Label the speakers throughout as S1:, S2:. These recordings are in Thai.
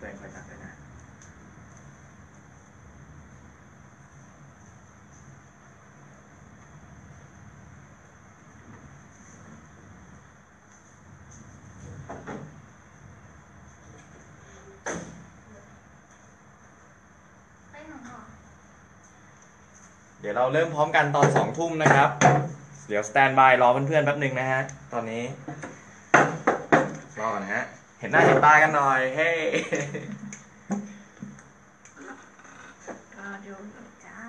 S1: ตัวเองคอยจับเลยนะ
S2: ไปหนูเหรอ
S1: เดี๋ยวเราเริ่มพร้อมกันตอนสองทุ่มนะครับ เดี๋ยวสแตนบายรอเพื่อนๆแป๊บหนึ่งนะฮะ ตอนนี้ รอก่อนนะฮะ เห็นหน้าเห็นตากันหน่อย เฮ้
S2: รอดูอยู่จ้า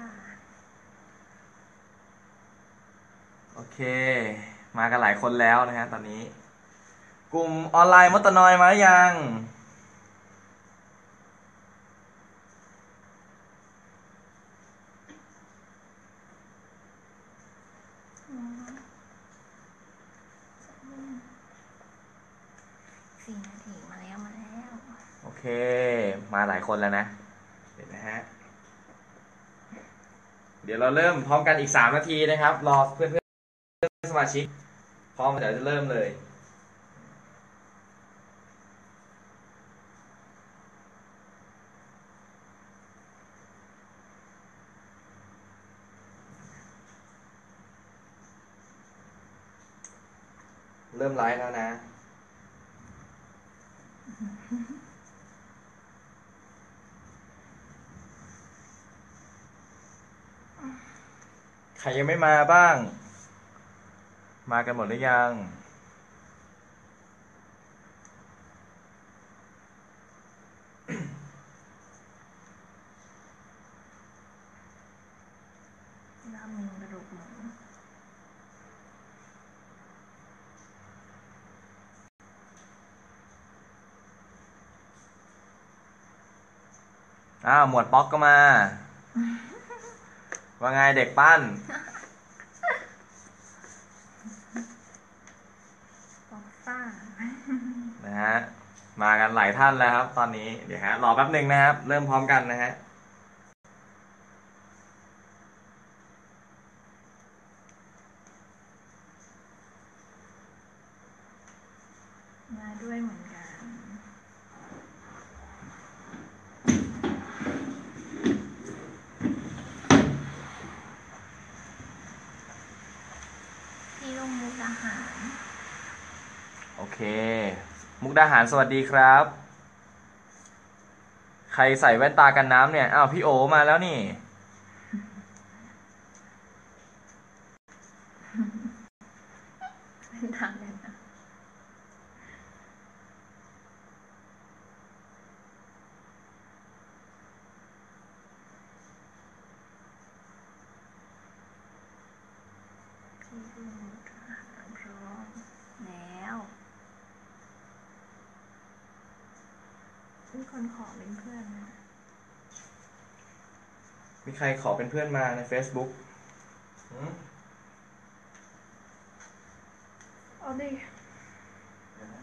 S1: โอเค มากันหลายคนแล้วนะฮะตอนนี้ กลุ่มออนไลน์มดตะนอยมาหรือยัง
S2: อืมสี่นาทีมาแล้วมาแล้ว
S1: โอเค มาหลาย คนแล้วนะเดี๋ยวนะฮะเดี๋ยวเราเริ่มพร้อมกันอีก3นาทีนะครับ รอเพื่อนเพื่อนสมาชิก พร้อมเดี๋ยวจะเริ่มเลยเริ่มไลฟ์แล้วนะ ใครยังไม่มาบ้าง มากันหมดหรือยัง
S2: ราเมงกระดูกหมู
S1: อ้าว หมวดป๊อกก็มา ว่าไงเด็กปั้น
S2: ปอกซ่า
S1: นะฮะ มากันหลายท่านแล้วครับ ตอนนี้ เดี๋ยวฮะ รอแป๊บหนึ่งนะครับ เริ่มพร้อมกันนะฮะ
S2: มาด้วยเหมือนกัน ที่โรงมุกอาหาร
S1: โอเค มุก ดาหารสวัสดีครับ ใครใส่แว่นตากันน้ำเนี่ย อ้าวพี่โอมาแล้วนี่
S2: แว่นตางเลยนะ ที่โรงมุกอาหารพร้อมแล้วมีคนขอเป็นเพื่อนนะ
S1: มีใค รขอเป็นเพื่อนมาใน Facebook หืม
S2: เอาดิ
S1: เดี๋ยวนะ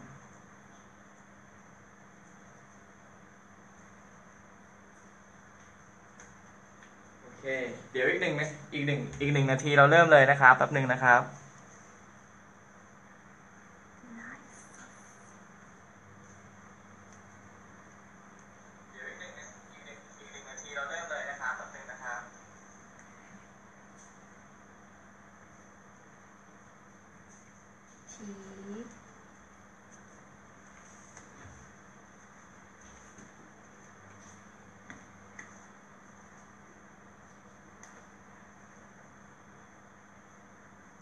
S1: โอเค เดี๋ยวอีกหนึ่งนะอีกหนึ่งอีกหนึ่งนาทีเราเริ่มเลยนะครับแป๊บหนึ่งนะครับ เดี๋ยวอีกหนึ่งนะอีกหนึ่งอีกหนึ่งนาทีเราเริ่มเลยนะครับแป๊บหนึ่งนะครับ
S2: ชีส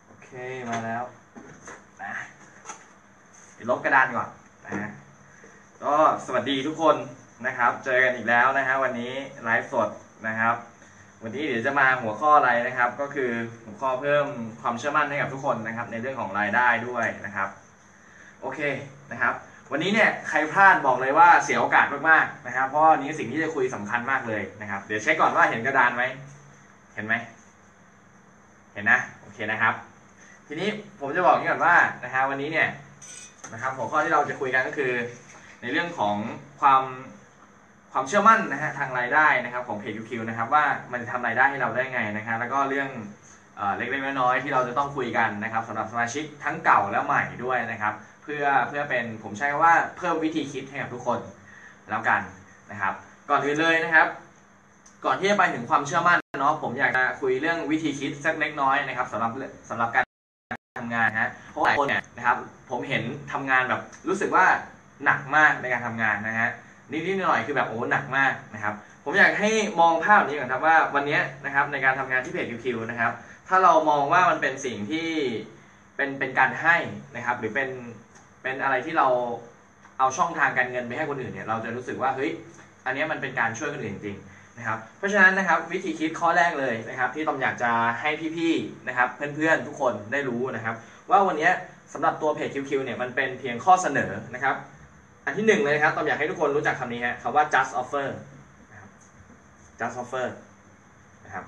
S1: โอ เคมาแล้วนะเดี๋ยวลบกระดานก่อนนะก็สวัสดีทุกคนนะครับ เจอกันอีกแล้วนะฮะวันนี้ไลฟ์สดนะครับ วันนี้เดี๋ยวจะมาหัวข้ออะไรนะครับ ก็คือหัวข้อเพิ่มความเชื่อมั่นให้กับทุกคนนะครับ ในเรื่องของรายได้ด้วยนะครับ โอเคนะครับ วันนี้เนี่ยใครพลาดบอกเลยว่าเสียโอกาสมากๆนะครับ เพราะวันนี้สิ่งที่จะคุยสำคัญมากเลยนะครับ เดี๋ยวเช็คก่อนว่าเห็นกระดานไหมเห็นไหมเห็นนะโอเคนะครับ ทีนี้ผมจะบอกอย่างนี้ก่อนว่านะฮะวันนี้เนี่ยนะครับหัวข้อที่เราจะคุยกันก็คือ ในเรื่องของความความเชื่อมั่นนะฮะทางรายได้นะครับของเพจ QQ นะครับว่ามันจะทำรายได้ให้เราได้ไงนะครับแล้วก็เรื่องเอเล็กๆน้อยๆที่เราจะต้องคุยกันนะครับสำหรับสมาชิกทั้งเก่าและใหม่ด้วยนะครับ เพื่อเพื่อเป็นผมใช้คำว่าเพิ่มวิธีคิดให้กับทุกคนแล้วกันนะครับ ก่อนอื่นเลยนะครับ ก่อนที่จะไปถึงความเชื่อมั่นเนาะผมอยากจะคุยเรื่องวิธีคิดสักเล็กน้อยนะครับสำหรับสำหรับการ ทำงานฮะเพราะหลายคนเนี่ยนะครับผมเห็นทำงานแบบรู้สึกว่าหนักมากในการทำงานนะฮะนิดๆหน่อยๆคือแบบโอ้หนักมากนะครับผมอยากให้มองภาพนี้ก่อนครับว่าวันนี้นะครับในการทำงานที่เพจ QQ นะครับถ้าเรามองว่ามันเป็นสิ่งที่เป็นเป็นการให้นะครับหรือเป็นเป็นอะไรที่เราเอาช่องทางการเงินไปให้คนอื่นเนี่ยเราจะรู้สึกว่าเฮ้ยอันนี้มันเป็นการช่วยคนอื่นจริง นะครับเพราะฉะนั้นนะครับวิธีคิดข้อแรกเลยนะครับ ที่ต้องอยากจะให้พี่ๆนะครับ เพื่อนๆทุกคนได้รู้นะครับ ว่าวันนี้สำหรับตัวเพจ QQ เนี่ยมันเป็นเพียงข้อเสนอนะครับ อันที่หนึ่งเลยนะครับต้องอยากให้ทุกคนรู้จักคำนี้ฮะคำว่า just offer just offer นะครับ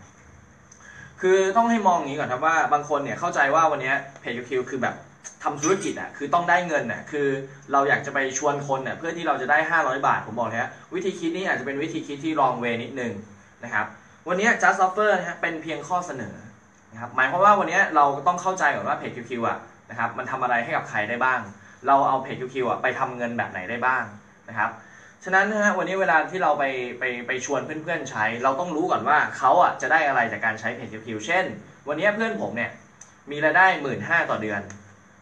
S1: คือต้องให้มองอย่างนี้ก่อนครับว่าบางคนเนี่ยเข้าใจว่าวันนี้เพจ QQ คือแบบ ทำธุรกิจอะคือต้องได้เงินอะคือเราอยากจะไปชวนคนอะเพื่อที่เราจะได้ 500 บาท ผมบอกเลยฮะวิธีคิดนี้อาจจะเป็นวิธีคิดที่ wrong way นิดนึงนะครับวันนี้ just offer นะฮะเป็นเพียงข้อเสนอนะครับหมายความว่าวันนี้เราต้องเข้าใจก่อนว่าเพจ QQ อะนะครับมันทำอะไรให้กับใครได้บ้าง เราเอาเพจ QQ อะไปทำเงินแบบไหนได้บ้างนะครับฉะนั้นนะฮะวันนี้เวลาที่เราไปไปไปชวนเพื่อนๆใช้ เราต้องรู้ก่อนว่าเขาอะจะได้อะไรจากการใช้เพจ QQ เช่น วันนี้เพื่อนผมเนี่ยมีรายได้หมื่นห้าต่อเดือน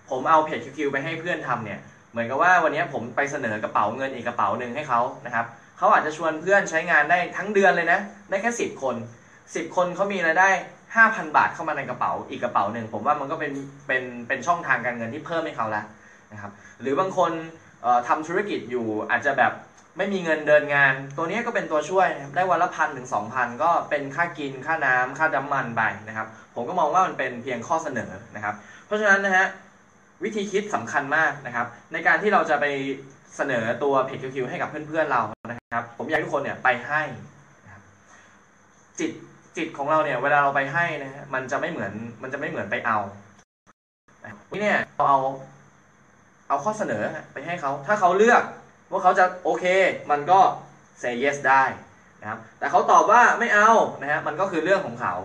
S1: ผมเอาเพจ QQ ไปให้เพื่อนทำเนี่ยเหมือนกับว่าวันนี้ผมไปเสนอกระเป๋าเงินอีกกระเป๋าหนึ่งให้เขานะครับเขาอาจจะชวนเพื่อนใช้งานได้ทั้งเดือนเลยนะได้แค่สิบคนสิบคนเขามีรายได้ห้าพันบาทเข้ามาในกระเป๋าอีกกระเป๋าหนึ่งผมว่ามันก็เป็นเป็นเป็นช่องทางการเงินที่เพิ่มให้เขาแล้วนะครับหรือบางคนเอ่อทำธุรกิจอยู่อาจจะแบบไม่มีเงินเดินงาน ตัวนี้ก็เป็นตัวช่วยนะครับได้วันละพันถึงสองพันก็เป็นค่ากินค่าน้ำค่าน้ำมันไปนะครับ ผมก็มองว่ามันเป็นเพียงข้อเสนอนะครับ เพราะฉะนั้นนะฮะ วิธีคิดสำคัญมากนะครับ ในการที่เราจะไปเสนอตัวเพจ QQ ให้กับเพื่อนๆเรานะครับ ผมอยากให้ทุกคนเนี่ยไปให้นะจิตจิตของเราเนี่ยเวลาเราไปให้นะฮะมันจะไม่เหมือนมันจะไม่เหมือนไปเอานี่เนี่ยเราเอาเอาข้อเสนอไปให้เขาถ้าเขาเลือกว่าเขาจะโอเค มันก็ say yes ได้นะครับแต่เขาตอบว่าไม่เอานะฮะมันก็คือเรื่องของเขา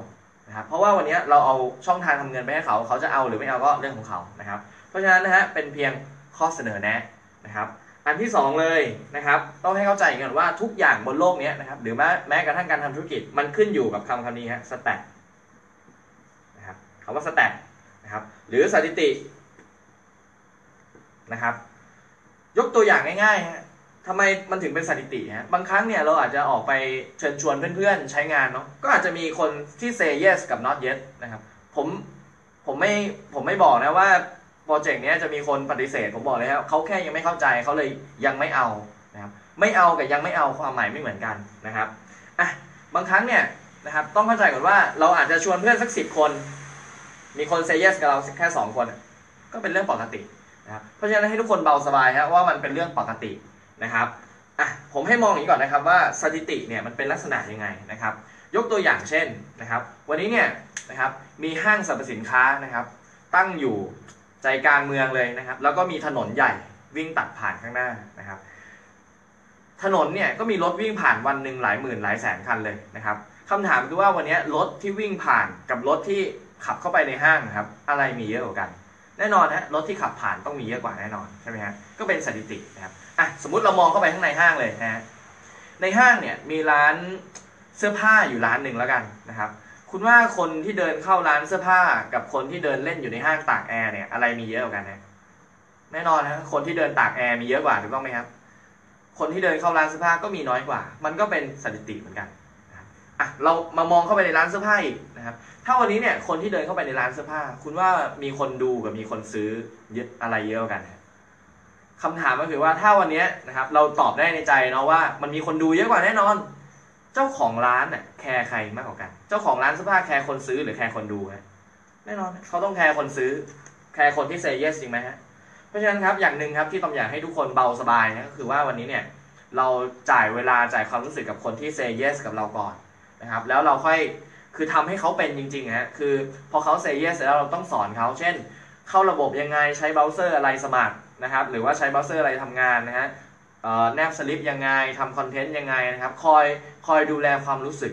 S1: นะครับเพราะว่าวันนี้เราเอาช่องทางทำเงินไปให้เขา เขาจะเอาหรือไม่เอาก็เรื่องของเขานะครับ เพราะฉะนั้นนะฮะเป็นเพียงข้อเสนอแนะนะครับ อันที่สองเลยนะครับ ต้องให้เข้าใจกันว่าทุกอย่างบนโลกนี้นะครับ หรือแม้แม้กระทั่งการทำธุรกิจมันขึ้นอยู่กับคำคำนี้ฮะสแตทนะครับคำว่าสแตทนะครับหรือสถิตินะครับยกตัวอย่างง่ายๆฮะทำไมมันถึงเป็นสถิติฮะบางครั้งเนี่ยเราอาจจะออกไปเชิญชวนเพื่อนๆใช้งานเนาะก็อาจจะมีคนที่ say yes กับ not yes นะครับผมผมไม่ผมไม่บอกนะว่า โปรเจกต์นี้จะมีคนปฏิเสธผมบอกเลยครับเขาแค่ยังไม่เข้าใจเขาเลยยังไม่เอานะครับไม่เอากับยังไม่เอาความหมายไม่เหมือนกันนะครับอะบางครั้งเนี่ยนะครับต้องเข้าใจก่อนว่าเราอาจจะชวนเพื่อนสักสิบคน มีคน say yes กับเราแค่สองคน ก็เป็นเรื่องปกตินะครับเพราะฉะนั้นให้ทุกคนเบาสบายครับว่ามันเป็นเรื่องปกตินะครับอะผมให้มองอย่างนี้ก่อนนะครับว่าสถิติเนี่ยมันเป็นลักษณะยังไงนะครับ ยกตัวอย่างเช่นนะครับ วันนี้เนี่ยนะครับมีห้างสรรพสินค้านะครับ ตั้งอยู่ ใจกลางเมืองเลยนะครับ แล้วก็มีถนนใหญ่วิ่งตัดผ่านข้างหน้านะครับ ถนนเนี่ยก็มีรถวิ่งผ่านวันหนึ่งหลายหมื่นหลายแสนคันเลยนะครับคำถามคือว่าวันนี้รถที่วิ่งผ่านกับรถที่ขับเข้าไปในห้างนะครับ อะไรมีเยอะกว่ากัน แน่นอนฮะรถที่ขับผ่านต้องมีเยอะกว่าแน่นอนใช่ไหมฮะก็เป็นสถิตินะครับอะสมมติเรามองเข้าไปข้างในห้างเลยนะฮะในห้างเนี่ยมีร้านเสื้อผ้าอยู่ร้านหนึ่งแล้วกันนะครับ คุณว่าคนที่เดินเข้าร้านเสื้อผ้ากับคนที่เดินเล่นอยู่ในห้างตากแอร์เนี่ยอะไรมีเยอะกว่ากันนะแน่นอนฮะคนที่เดินตากแอร์มีเยอะกว่าถูกต้องไหมครับ คนที่เดินเข้าร้านเสื้อผ้าก็มีน้อยกว่า มันก็เป็นสถิติเหมือนกันนะครับอะเรามามองเข้าไปในร้านเสื้อผ้าอีกนะครับ ถ้าวันนี้เนี่ยคนที่เดินเข้าไปในร้านเสื้อผ้า คุณว่ามีคนดูกับมีคนซื้อเยอะอะไรเยอะกันฮะคำถามก็คือว่าถ้าวันนี้นะครับ เราตอบได้ในใจเนาะว่า มันมีคนดูเยอะกว่าแน่นอน เจ้าของร้านน่ะแคร์ใครมากกว่ากัน เจ้าของร้านเสื้อผ้าแคร์คนซื้อหรือแคร์คนดูฮะแน่นอนเขาต้องแคร์คนซื้อ แคร์คนที่ say yes จริงไหมฮะเพราะฉะนั้นครับอย่างหนึ่งครับที่ต้องอยากให้ทุกคนเบาสบายนะก็คือว่าวันนี้เนี่ยเราจ่ายเวลาจ่ายความรู้สึกกับคนที่ say yes กับเราก่อนนะครับแล้วเราค่อยคือทำให้เขาเป็นจริงๆฮะคือพอเขา say yes เสร็จแล้วเราต้องสอนเขาเช่น เข้าระบบยังไงใช้เบราว์เซอร์อะไรสมัครนะครับหรือว่าใช้เบราว์เซอร์อะไรทำงานนะฮะเอ่อ แนบสลิปยังไงทำ content ยังไงนะครับคอยคอยดูแลความรู้สึก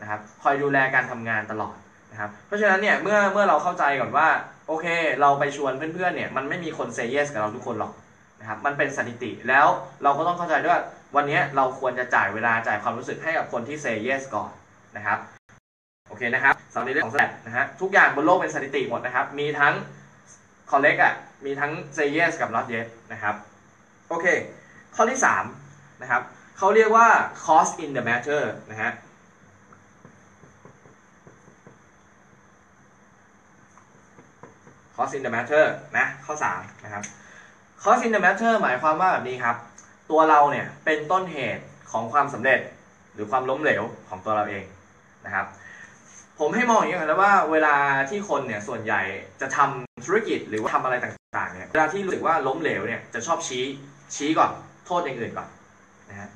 S1: นะครับคอยดูแลการทำงานตลอดนะครับเพราะฉะนั้นเนี่ยเมื่อเมื่อเราเข้าใจก่อนว่าโอเค เราไปชวนเพื่อนๆเนี่ยมันไม่มีคน say yes กับเราทุกคนหรอกนะครับมันเป็นสถิติแล้วเราก็ต้องเข้าใจด้วยว่าวันนี้เราควรจะจ่ายเวลาจ่ายความรู้สึกให้กับคนที่ say yes ก่อนนะครับโอเคนะครับสำหรับเรื่องของ stat นะฮะทุกอย่างบนโลกเป็นสถิติหมดนะครับ มีทั้ง collect อะมีทั้ง say yes กับ not yes นะครับโอเค ข้อที่3นะครับเขาเรียกว่า cost in the matter นะฮะ cost in the matter นะข้อ3นะครับ cost in the matter หมายความว่าแบบนี้ครับ ตัวเราเนี่ยเป็นต้นเหตุของความสำเร็จหรือความล้มเหลวของตัวเราเองนะครับ ผมให้มองอย่างนี้ก่อนนะว่าเวลาที่คนเนี่ยส่วนใหญ่จะทำธุรกิจหรือว่าทำอะไรต่างๆเนี่ยเวลาที่รู้สึกว่าล้มเหลวเนี่ยจะชอบชี้ชี้ก่อน โทษอย่างอื่นก่อนนะฮะ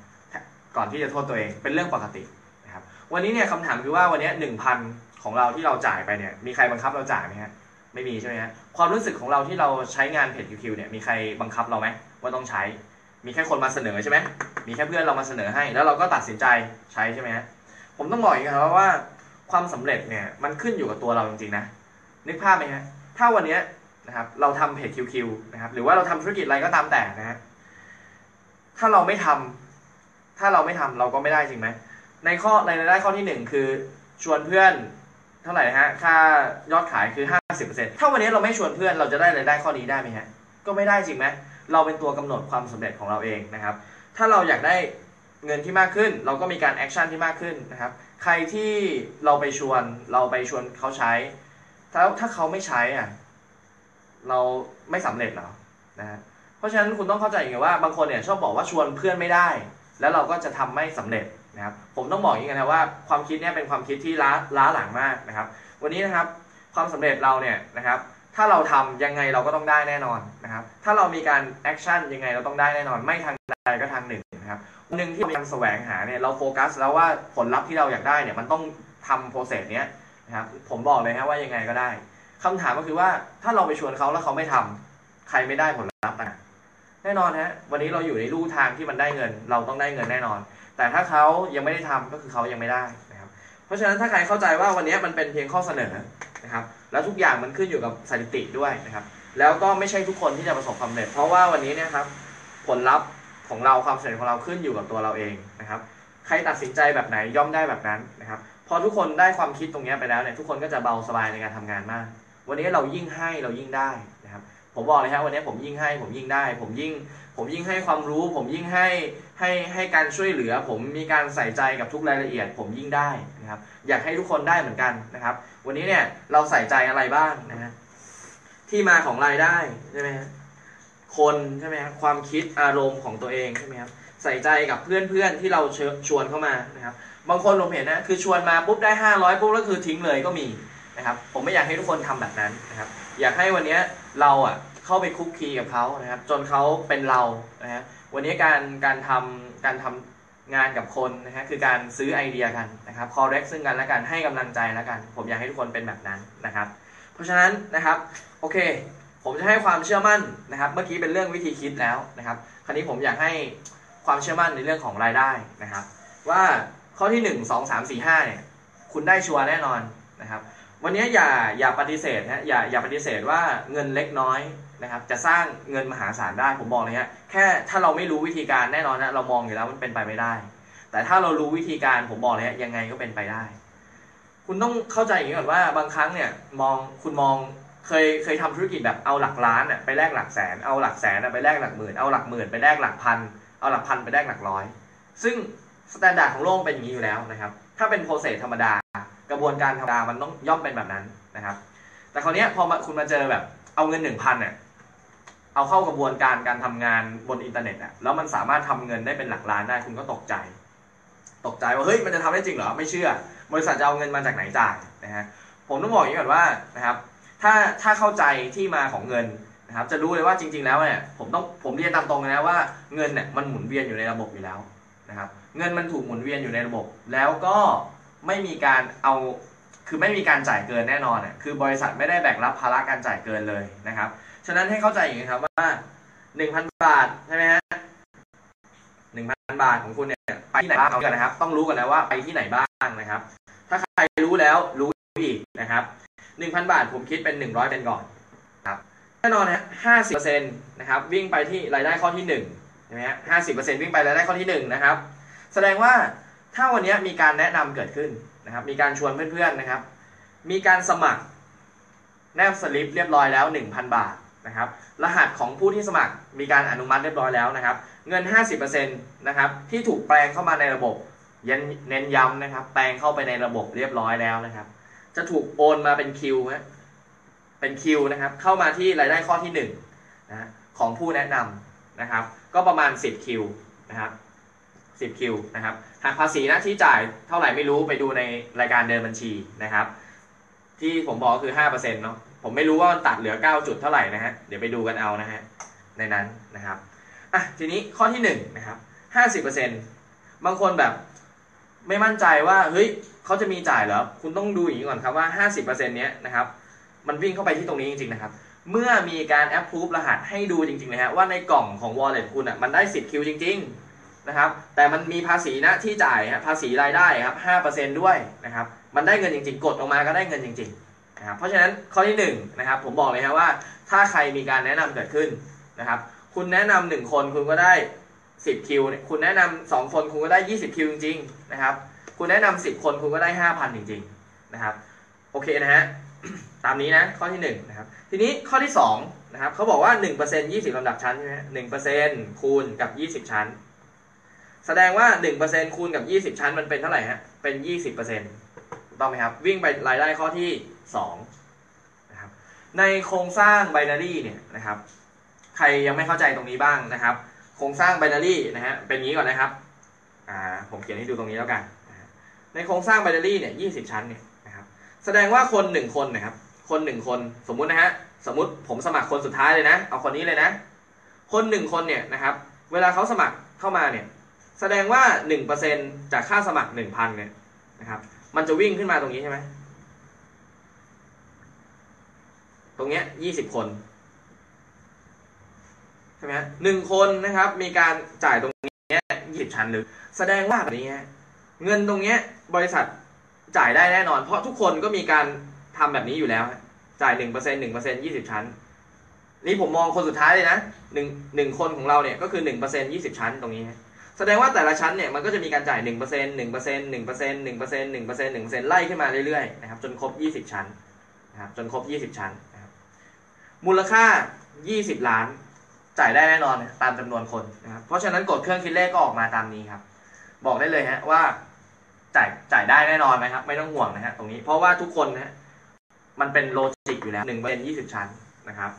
S1: ก่อนที่จะโทษตัวเองเป็นเรื่องปกตินะครับวันนี้เนี่ยคำถามคือว่าวันนี้หนึ่งพันของเราที่เราจ่ายไปเนี่ยมีใครบังคับเราจ่ายไหมฮะไม่มีใช่ไหมฮะความรู้สึกของเราที่เราใช้งานเพจคิวเนี่ยมีใครบังคับเราไหมว่าต้องใช้ มีแค่คนมาเสนอใช่ไหมมีแค่เพื่อนเรามาเสนอให้ แล้วเราก็ตัดสินใจใช้ใช่ไหมฮะผมต้องบอกอย่างนี้ครับว่าความสำเร็จเนี่ยมันขึ้นอยู่กับตัวเราจริงๆนะนึกภาพไหมฮะถ้าวันนี้นะครับเราทำเพจคิวนะครับหรือว่าเราทำธุรกิจอะไรก็ตามแต่นะฮะ ถ้าเราไม่ทำถ้าเราไม่ทำเราก็ไม่ได้จริงไหมในข้อในรายได้ข้อที่หนึ่งคือชวนเพื่อนเท่าไหร่นะฮะค่ายอดขายคือ50%ถ้าวันนี้เราไม่ชวนเพื่อนเราจะได้รายได้ข้อนี้ได้ไหมฮะก็ไม่ได้จริงไหมเราเป็นตัวกำหนดความสำเร็จของเราเองนะครับ ถ้าเราอยากได้เงินที่มากขึ้น เราก็มีการแอคชั่นที่มากขึ้นนะครับ ใครที่เราไปชวนเราไปชวนเขาใช้ ถ้าถ้าเขาไม่ใช้อะเราไม่สำเร็จหรอนะฮะ ราะฉะนั้นคุณต้องเข้าใจอย่างนี้ว่าบางคนเนี่ยชอบบอกว่าชวนเพื่อนไม่ได้ แล้วเราก็จะทำไม่สำเร็จนะครับผมต้องบอกอย่างนี้นะว่าความคิดเนี่ยเป็นความคิดที่ล้าล้าหลังมากนะครับ วันนี้นะครับความสำเร็จเราเนี่ยนะครับถ้าเราทำยังไงเราก็ต้องได้แน่นอนนะครับ ถ้าเรามีการ action ยังไงเราต้องได้แน่นอน ไม่ทางใดก็ทางหนึ่งนะครับหนึ่งที่เราแสวงหาเนี่ยเราโฟกัสแล้วว่าผลลัพธ์ที่เราอยากได้เนี่ยมันต้องทำ process เนี้ยนะครับผมบอกเลยฮะว่ายังไงก็ได้คำถามก็คือว่าถ้าเราไปชวนเขาแล้วเขาไม่ทำใครไม่ได้ผลลัพธ์นะ แน่นอนฮะวันนี้เราอยู่ในลู่ทางที่มันได้เงิน เราต้องได้เงินแน่นอน แต่ถ้าเขายังไม่ได้ทำก็คือเขายังไม่ได้นะครับ เพราะฉะนั้นถ้าใครเข้าใจว่าวันนี้มันเป็นเพียงข้อเสนอนะครับ แล้วทุกอย่างมันขึ้นอยู่กับสถิติด้วยนะครับ แล้วก็ไม่ใช่ทุกคนที่จะประสบความสำเร็จ เพราะว่าวันนี้เนี่ยครับผลลัพธ์ของเราความสำเร็จของเราขึ้นอยู่กับตัวเราเองนะครับ ใครตัดสินใจแบบไหนย่อมได้แบบนั้นนะครับพอทุกคนได้ความคิดตรงนี้ไปแล้วเนี่ยทุกคนก็จะเบาสบายในการทำงานมาก วันนี้เรายิ่งให้เรายิ่งได้ ผมบอกเลยครับวันนี้ผมยิ่งให้ผมยิ่งได้ ผมยิ่งผมยิ่งให้ความรู้ ผมยิ่งให้ให้ให้การช่วยเหลือ ผมมีการใส่ใจกับทุกรายละเอียด ผมยิ่งได้นะครับ อยากให้ทุกคนได้เหมือนกันนะครับ วันนี้เนี่ยเราใส่ใจอะไรบ้างนะฮะที่มาของรายได้ใช่ไหมฮะคนใช่ไหมครับความคิดอารมณ์ของตัวเองใช่ไหมครับใส่ใจกับเพื่อนๆที่เราเชิญชวนเข้ามานะครับบางคนผมเห็นนะคือชวนมาปุ๊บได้ 500ปุ๊บแล้วคือทิ้งเลยก็มีนะครับผมไม่อยากให้ทุกคนทำแบบนั้นนะครับ อยากให้วันนี้เราอะเข้าไปคุกคีกับเขานะครับ จนเขาเป็นเรานะฮะวันนี้การการทำการทำงานกับคนนะฮะคือการซื้อไอเดียกันนะครับ correct ซึ่งกันและกันให้กำลังใจแล้วกัน ผมอยากให้ทุกคนเป็นแบบนั้นนะครับ เพราะฉะนั้นนะครับโอเค ผมจะให้ความเชื่อมั่นนะครับ เมื่อกี้เป็นเรื่องวิธีคิดแล้วนะครับ คราวนี้ผมอยากให้ความเชื่อมั่นในเรื่องของรายได้นะครับ ว่าข้อที่ 1 2 3 4 5เนี่ยคุณได้ชัวร์แน่นอนนะครับ วันนี้อย่าอย่าปฏิเสธนะอย่าอย่าปฏิเสธว่าเงินเล็กน้อยนะครับ จะสร้างเงินมหาศาลได้ผมบอกเลยฮะแค่ถ้าเราไม่รู้วิธีการแน่นอนนะเรามองอยู่แล้วมันเป็นไปไม่ได้ แต่ถ้าเรารู้วิธีการผมบอกเลยฮะยังไงก็เป็นไปได้ คุณต้องเข้าใจอย่างนี้ก่อนว่าบางครั้งเนี่ยมองคุณมองเคยเคยทำธุรกิจแบบเอาหลักล้านอะไปแลกหลักแสนเอาหลักแสนอะไปแลกหลักหมื่นเอาหลักหมื่นไปแลกหลักพันเอาหลักพันไปแลกหลักร้อย ซึ่ง standard ของโลกเป็นอย่างนี้อยู่แล้วนะครับ ถ้าเป็น process ธรรมดา กระบวนการธรรมดามันต้องย่อมเป็นแบบนั้นนะครับ แต่คราวนี้พอคุณมาเจอแบบเอาเงินหนึ่งพันเนี่ยเอาเข้ากระบวนการการทำงานบนอินเทอร์เน็ตอะแล้วมันสามารถทำเงินได้เป็นหลักล้านได้คุณก็ตกใจ ตกใจว่าเฮ้ยมันจะทำได้จริงเหรอไม่เชื่อ บริษัทจะเอาเงินมาจากไหนจ่ายนะฮะผมต้องบอกอย่างนี้ก่อนว่านะครับ ถ้าถ้าเข้าใจที่มาของเงินนะครับ จะรู้เลยว่าจริง ๆ แล้วเนี่ยผมต้องผมเรียนตามตรงเลยนะว่าเงินเนี่ยมันหมุนเวียนอยู่ในระบบอยู่แล้วนะครับ เงินมันถูกหมุนเวียนอยู่ในระบบ แล้วก็ ไม่มีการเอาคือไม่มีการจ่ายเกินแน่นอนอะคือบริษัทไม่ได้แบกรับภาระการจ่ายเกินเลยนะครับ ฉะนั้นให้เข้าใจอย่างนี้ครับว่า 1,000 บาทใช่ไหมฮะ1,000บาทของคุณเนี่ยไปที่ไหนบ้างกันนะครับ ต้องรู้กันนะว่าไปที่ไหนบ้างนะครับ ถ้าใครรู้แล้วรู้อีกนะครับ1,000บาทผมคิดเป็น100เป็นก่อนครับแน่นอนนะ50%นต์นะครับวิ่งไปที่รายได้ข้อที่1ช่ไหมฮะห้าสิบเปอร์เซ็นต์วิ่งไปรายได้ข้อที่หนึ่งนะครับ แสดงว่า ถ้าวันนี้มีการแนะนำเกิดขึ้นนะครับ มีการชวนเพื่อนๆนะครับ มีการสมัครแนบสลิปเรียบร้อยแล้ว 1,000 บาทนะครับ รหัสของผู้ที่สมัครมีการอนุมัติเรียบร้อยแล้วนะครับ เงิน 50%นะครับที่ถูกแปลงเข้ามาในระบบเย็นเน้นย้ำนะครับ แปลงเข้าไปในระบบเรียบร้อยแล้วนะครับ จะถูกโอนมาเป็นคิวฮะเป็นคิวนะครับ เข้ามาที่รายได้ข้อที่1นะของผู้แนะนำนะครับ ก็ประมาณ 10คิวนะครับ 10 คิวนะครับหากภาษีหน้าที่จ่ายเท่าไหร่ไม่รู้ไปดูในรายการเดินบัญชีนะครับ ที่ผมบอกก็คือ5%เนาะผมไม่รู้ว่ามันตัดเหลือ 9 จุดเท่าไหร่นะฮะเดี๋ยวไปดูกันเอานะฮะในนั้นนะครับอะทีนี้ข้อที่1นะครับ50%บางคนแบบไม่มั่นใจว่าเฮ้ยเขาจะมีจ่ายเหรอคุณต้องดูอย่างนี้ก่อนครับว่า 50%เนี้ยนะครับมันวิ่งเข้าไปที่ตรงนี้จริงๆนะครับเมื่อมีการแอปพูฟรหัสให้ดูจริงๆเลยฮะว่าในกล่องของ wallet คุณอะมันได้10คิวจริง ๆ นะครับ แต่มันมีภาษีนะที่จ่ายภาษีรายได้ครับ5%ด้วยนะครับ มันได้เงินจริง ๆ กดออกมาก็ได้เงินจริงๆนะครับ เพราะฉะนั้นข้อที่1นะครับ ผมบอกเลยครับว่า ถ้าใครมีการแนะนำเกิดขึ้นนะครับ คุณแนะนำหนึ่งคนคุณก็ได้10คิวเนี่ย คุณแนะนำสองคนคุณก็ได้20คิวจริงๆนะครับ คุณแนะนำ10คนคุณก็ได้5,000จริงๆนะครับ โอเคนะฮะ ตามนี้นะข้อที่1นะครับ ทีนี้ข้อที่2นะครับเขาบอกว่า1% 20ลำดับชั้นใช่ไหมหนึ่งเปอร์เซ็นต์คูณกับ20ชั้น แสดงว่า 1%คูณกับ 20 ชั้นมันเป็นเท่าไหร่ฮะ เป็น 20%ถูกต้องไหมครับ วิ่งไปรายได้ข้อที่2นะครับ ในโครงสร้างไบนารีเนี่ยนะครับ ใครยังไม่เข้าใจตรงนี้บ้างนะครับ โครงสร้างไบนารีนะฮะ เป็นงี้ก่อนนะครับ อ่า ผมเขียนให้ดูตรงนี้แล้วกัน ในโครงสร้างไบนารีเนี่ย 20 ชั้นเนี่ยนะครับ แสดงว่าคน 1 คนนะครับ คน 1 คน สมมุตินะฮะ สมมุติผมสมัครคนสุดท้ายเลยนะ เอาคนนี้เลยนะ คน 1 คนเนี่ยนะครับ เวลาเขาสมัครเข้ามาเนี่ย แสดงว่า 1%จากค่าสมัคร 1,000 เนี่ยนะครับ มันจะวิ่งขึ้นมาตรงนี้ใช่ไหม ตรงเนี้ย 20 คน ใช่ไหมฮะหนึ่งคนนะครับ มีการจ่ายตรงเนี้ย20ชั้นหรือแสดงว่าแบบนี้เงินตรงเนี้ย บริษัทจ่ายได้แน่นอน เพราะทุกคนก็มีการทำแบบนี้อยู่แล้ว จ่าย1% 1% 20ชั้น นี่ผมมองคนสุดท้ายเลยนะหนึ่งหนึ่งคนของเราเนี่ยก็คือ1% 20ชั้นตรงนี้ แสดงว่าแต่ละชั้นเนี่ยมันก็จะมีการจ่าย 1% 1% 1% 1% 1% 1%ไล่ขึ้นมาเรื่อยๆนะครับจนครบ 20 ชั้นนะครับจนครบ 20 ชั้นนะครับมูลค่า 20 ล้านจ่ายได้แน่นอนตามจำนวนคนนะครับเพราะฉะนั้นกดเครื่องคิดเลขก็ออกมาตามนี้ครับ บอกได้เลยฮะว่าจ่ายจ่ายได้แน่นอนนะครับ ไม่ต้องห่วงนะฮะตรงนี้เพราะว่าทุกคนนะฮะมันเป็นโลจิกอยู่แล้ว1%เป็น20ชั้นนะครับ